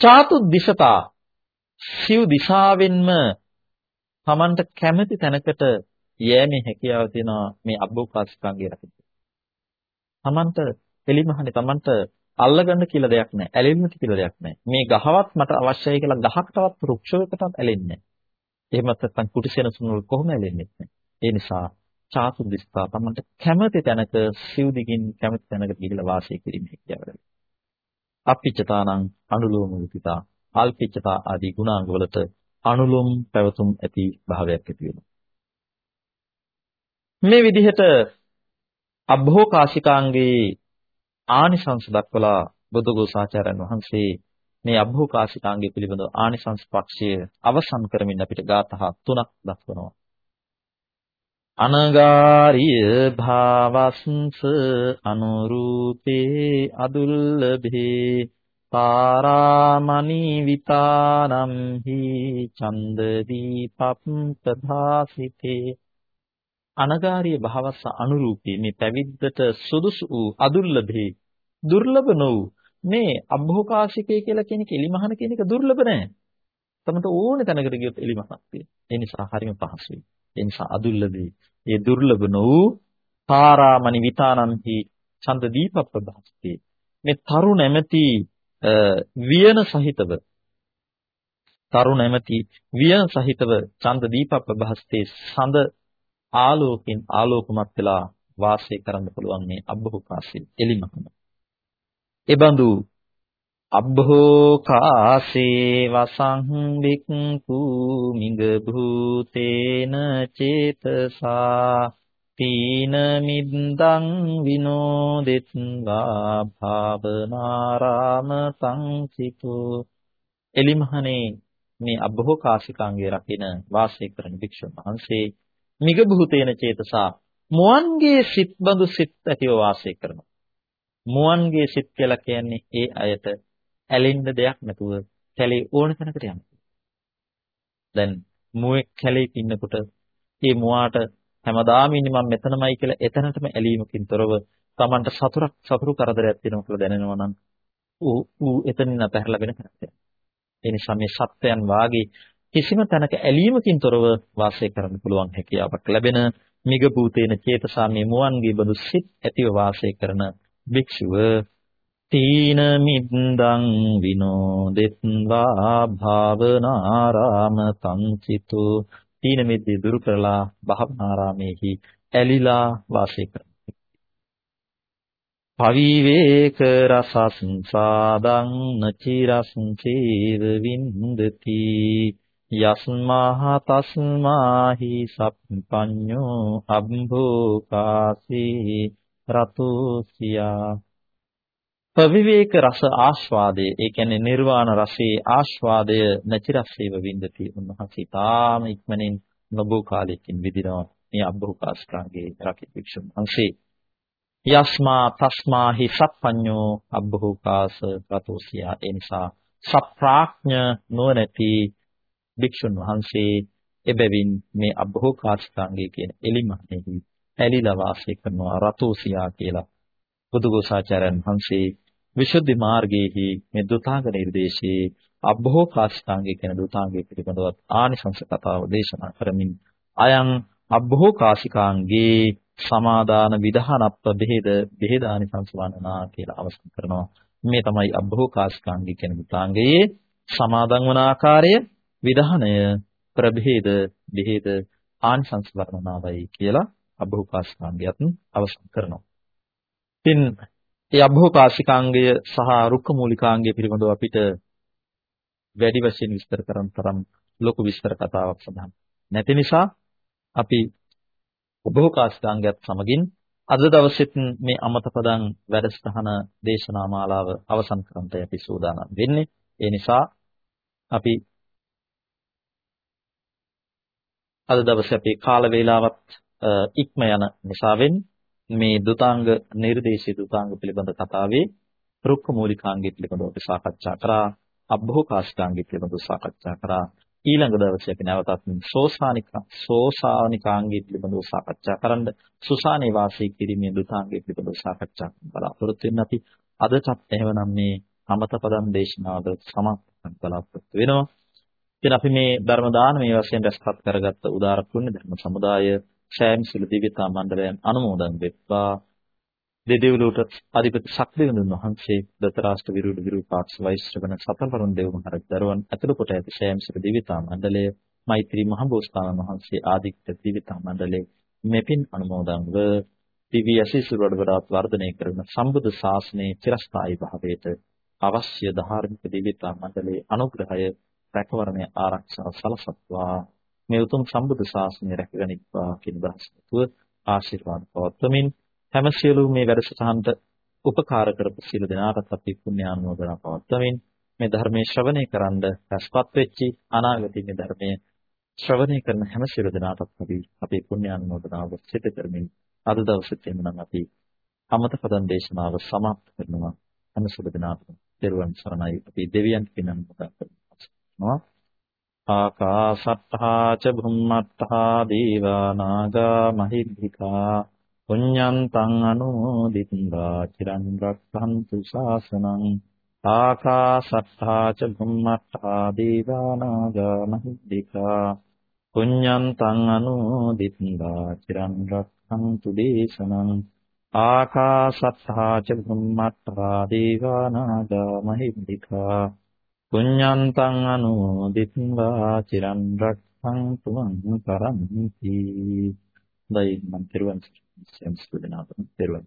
චාතු දිශතා සිව් දිශාවෙන්ම Tamanට කැමති තැනකට යෑමේ හැකියාව තියෙනවා මේ අබ්බෝකාසිකාංගය රකින්න. Tamanට එලිමහනේ Tamanට අල්ලගන්න කියලා දෙයක් නැහැ. ඇලෙන්න කියලා දෙයක් නැහැ. මේ ගහවත් මට අවශ්‍යයි කියලා ගහකටවත් වෘක්ෂයකටවත් ඇලෙන්නේ නැහැ. එහෙමත් නැත්නම් කුටිසෙනසුන් වල කොහොම ඇලෙන්නේ නැහැ. ඒ නිසා චාතු දිස්තා තමන්ට කැමති තැනක සිව් දිගින් කැමති තැනක ගිහිලා වාසය කිරීම හැකියාව ලැබෙනවා. අප්පිච්චතානං අනුලෝම මුතිතා අල්පිච්චතා ආදී ගුණාංග වලට අනුලෝම පැවතුම් ඇති භාවයක් ඇති වෙනවා. මේ විදිහට අභෝකාශිකාංගේ ආනිසංස දක්වලා බුදුගෝසාචාර්යන් වහන්සේ මේ අභෝකාශිකාංගය පිළිබඳව ආනිසංස පක්ෂය අවසන් කරමින් අපිට ගාථා තුනක් දක්වනවා. අනගාරිය භාවස්ස අනුරූපේ අදුල්ලභේ පාරාමණි විතානම් හි චන්ද දීපප්පභාසිතේ අනගාරිය භාවස්ස අනුරූපී මේ පැවිද්දට සුදුසු වූ අදුර්ලභේ දුර්ලභ නොවු මේ අභෝකාශිකය කියලා කියන කෙලිමහන කියන එක දුර්ලභ නෑ. තමන්ට ඕනේ තැනකට ගියොත් එලිමහනක් තියෙන. ඒ නිසා හරිම පහසුයි. ඒ නිසා අදුර්ලභේ ඒ දුර්ලභ නොවු පාරාමණි විතානන්හි ඡන්ද දීපප්පභාස්ති මේ තරු නැමැති වියන සහිතව තරු නැමැති වියන සහිතව ඡන්ද දීපප්පභාස්තේ සඳ ආලෝකින් ආලෝකමත් වෙලා වාසය කරන්න පුළුවන් මේ අබ්බහෝකාසී එලිමහම. එබඳු අබ්බෝකාසේ වසං වික්ඛු මිග භූතේන චේතසා තීන මිද්දං විනෝදෙත්වා භාවනාරාම සංසිතෝ එලිමහනේ මේ අබ්බෝකාසිකාංගේ රකින වාසය කරන භික්ෂුන් වහන්සේ මිග භූතේන චේතසා මුවන්ගේ සිත් බඳු සිත් ඇතිව වාසය කරනවා මුවන්ගේ සිත් කියලා කියන්නේ ඒ අයට ඇලෙන්න දෙයක් නැතුව කැලේ ඕන තැනකට යන්න. දැන් මුවෙක් කැලේ ඉන්නකොට ඒ මුවාට හැමදාම ඉන්නේ මම මෙතනමයි කියලා එතනටම ඇලීමකින් තොරව Tamanට සතුරක් සතුරු කරදරයක් තියෙනවා කියලා දැනෙනවා නම් ඌ ඌ එතනින් අතහැරලා වෙන කරක් ඒ නිසා මේ සත්‍යයන් වාගේ කිසිම තැනක ඇලීමකින් තොරව වාසය කරන්න පුළුවන් හැකියාවක් ලැබෙන මිග භූතේන චේතසා මේ මුවන්ගේ බඳු සිත් ඇතිව වාසය කරන භික්ෂුව තීන මිද්දං විනෝදෙත්වා භාවනාරාම සංසිතු තීන මිද්දේ දුරු කරලා භාවනාරාමේහි ඇලිලා වාසය කරනවා. පවිවේක රසස්සාදං නචිරස් චේව වින්දති යස්මාහ තස්මාහි සප්පඤ්ඤෝ අම්භෝකාසී රතුසියා පවිවේක රස ආස්වාදය ඒ කියන්නේ නිර්වාණ රසයේ ආස්වාදය නැති රසේව වින්දති උන්වහන්සේ තාම ඉක්මනින් නොබෝ කාලයකින් විදිනවා. මේ අබ්බෝකාස්කාගේ රකිත වික්ෂුන් වහන්සේ. යස්මා තස්මාහි සප්පඤ්ඤෝ අබ්බෝකාස රතෝසියා. ඒ නිසා සප්‍රාඥ නොනැති භික්ෂුන් වහන්සේ එබැවින් මේ අබ්බෝකාස්කාංගේ කියන එලිමහනෙහි ඇලිලා වාසය කරනවා රතෝසියා කියලා බුදුගෝසාචාර්යන් වහන්සේ විසුද්ධි මාර්ගයේහි මේ දුතාංග නිර්දේශයේ අබ්බෝකාශිකාංගය කියන දුතාංගය පිළිබඳව ආනිසංස කතාව දේශනා කරමින් අයං අබ්බෝකාශිකාංගේ සමාදාන විධානප්ප බෙහෙද බෙහෙදානිසංස වන්නා කියලා අවසන් කරනවා. මේ තමයි අබ්බෝකාශිකාංගය කියන දුතාංගයේ සමාදන් වන ආකාරය විධානය ප්‍රභේද බෙහෙද ආනිසංස වර්ණනාවයි කියලා අබ්බෝකාශිකාංගයත් අවසන් කරනවා. ඉතින් ඒ අභෝපාසිකාංගය සහ රුක්ක මූලිකාංගය පිළිබඳව අපිට වැඩි වශයෙන් විස්තර කරන්න තරම් ලොකු විස්තර කතාවක් සඳහන් නැති නිසා අපි අභෝපාසිකාංගයත් සමගින් අද දවසෙත් මේ අමතපදං වැඩසටහන දේශනා මාලාව අවසන් කරන්නට අපි සූදානම් වෙන්නේ. ඒ නිසා අපි අද දවසේ අපේ කාල වේලාවත් ඉක්ම යන නිසාවෙන් මේ දුතාංග නිර්දේශී දුතාංග පිළිබඳ කතාවේ රුක්ක මූලිකාංගය පිළිබඳව අපි සාකච්ඡා කරා අබ්බෝකාශිකාංගය පිළිබඳව සාකච්ඡා කරා ඊළඟ දවසේ අපි නැවතත් සෝසානික සෝසානිකාංගය පිළිබඳව සාකච්ඡා කරන්න සුසානේ වාසී කිරීමේ දුතාංගය පිළිබඳව සාකච්ඡා බලාපොරොත්තු වෙන්න අපි අදටත් එහෙමනම් මේ අමතපදම් දේශනාවද සමාප්ත බලාපොරොත්තු වෙනවා. ඉතින් අපි මේ ධර්ම දානමය වශයෙන් රැස්පත් කරගත්ත උදාර පුණ්‍ය ධර්ම සමුදාය ඡායම් සුල දිව්‍යතා මණ්ඩලයන් අනුමෝදන් වෙත්වා දෙදෙව්ලොවට අධිපති ශක්තිවිඳුන් වහන්සේ දතරාෂ්ට විරුද්ධ විරූපාක්ෂ වෛශ්‍රවණ සතරවරුන් දෙව් මහරජ දරුවන් ඇතුළු කොට ඇති ඡායම් සුල දිව්‍යතා මණ්ඩලය මෛත්‍රී මහබෝසතාණන් වහන්සේ ආදිත්‍ය දිව්‍යතා මණ්ඩලය මෙපින් අනුමෝදන්ව දිව්‍ය අසීසුරවඩ වඩාත් වර්ධනය කරන සම්බුද්ධ ශාසනයේ චිරස්ථායී භාවයට අවශ්‍ය ධාර්මික දිවිතා මණ්ඩලයේ අනුග්‍රහය රැකවරණය ආරක්ෂාව සලසත්වා මේ උතුම් සම්බුද්ධ ශාසනය රැකගනිත්වා කියන බ්‍රහස්පතිව ආශිර්වාද පවත්වමින් හැම සියලු මේ වැඩසටහනට උපකාර කරපු සියලු දෙනාටත් අපි පුණ්‍යානුමෝදනා පවත්වමින් මේ ධර්මයේ ශ්‍රවණය කරන්ඩ රැස්පත් වෙච්චි අනාගතයේ මේ ධර්මයේ ශ්‍රවණය කරන හැම සියලු දෙනාටත් අපි අපේ පුණ්‍යානුමෝදනාව සිදු කරමින් අද දවසේ එමුනම් අපි අමත පදන් දේශනාව සමාප්ත කරනවා. හැම සියලු දෙනාටම දරුවන් සරණයි. අපි දෙවියන් පිනන් පුදා කරනවා. ආකාශත්තා ච භුම්මත්තා දීවා නාග මහිද්దికා පුඤ්ඤන්තං අනුමෝදිත්වා චිරන් රක්ඛන්තු ශාසනං ආකාශත්තා ච භුම්මත්තා දීවා නාග මහිද්దికා පුඤ්ඤන්තං අනුමෝදිත්වා චිරන් රක්ඛන්තු දේශනං ආකාශත්තා ච භුම්මත්තා දීවා නාග මහිද්దికා පුඤ්ඤන්තං අනුමෝදිත्वा චිරන් රක්ඛන්තු මං කරන්ති. දෛ මන් පෙරවන් සියම් සුදනාතම පෙරවන්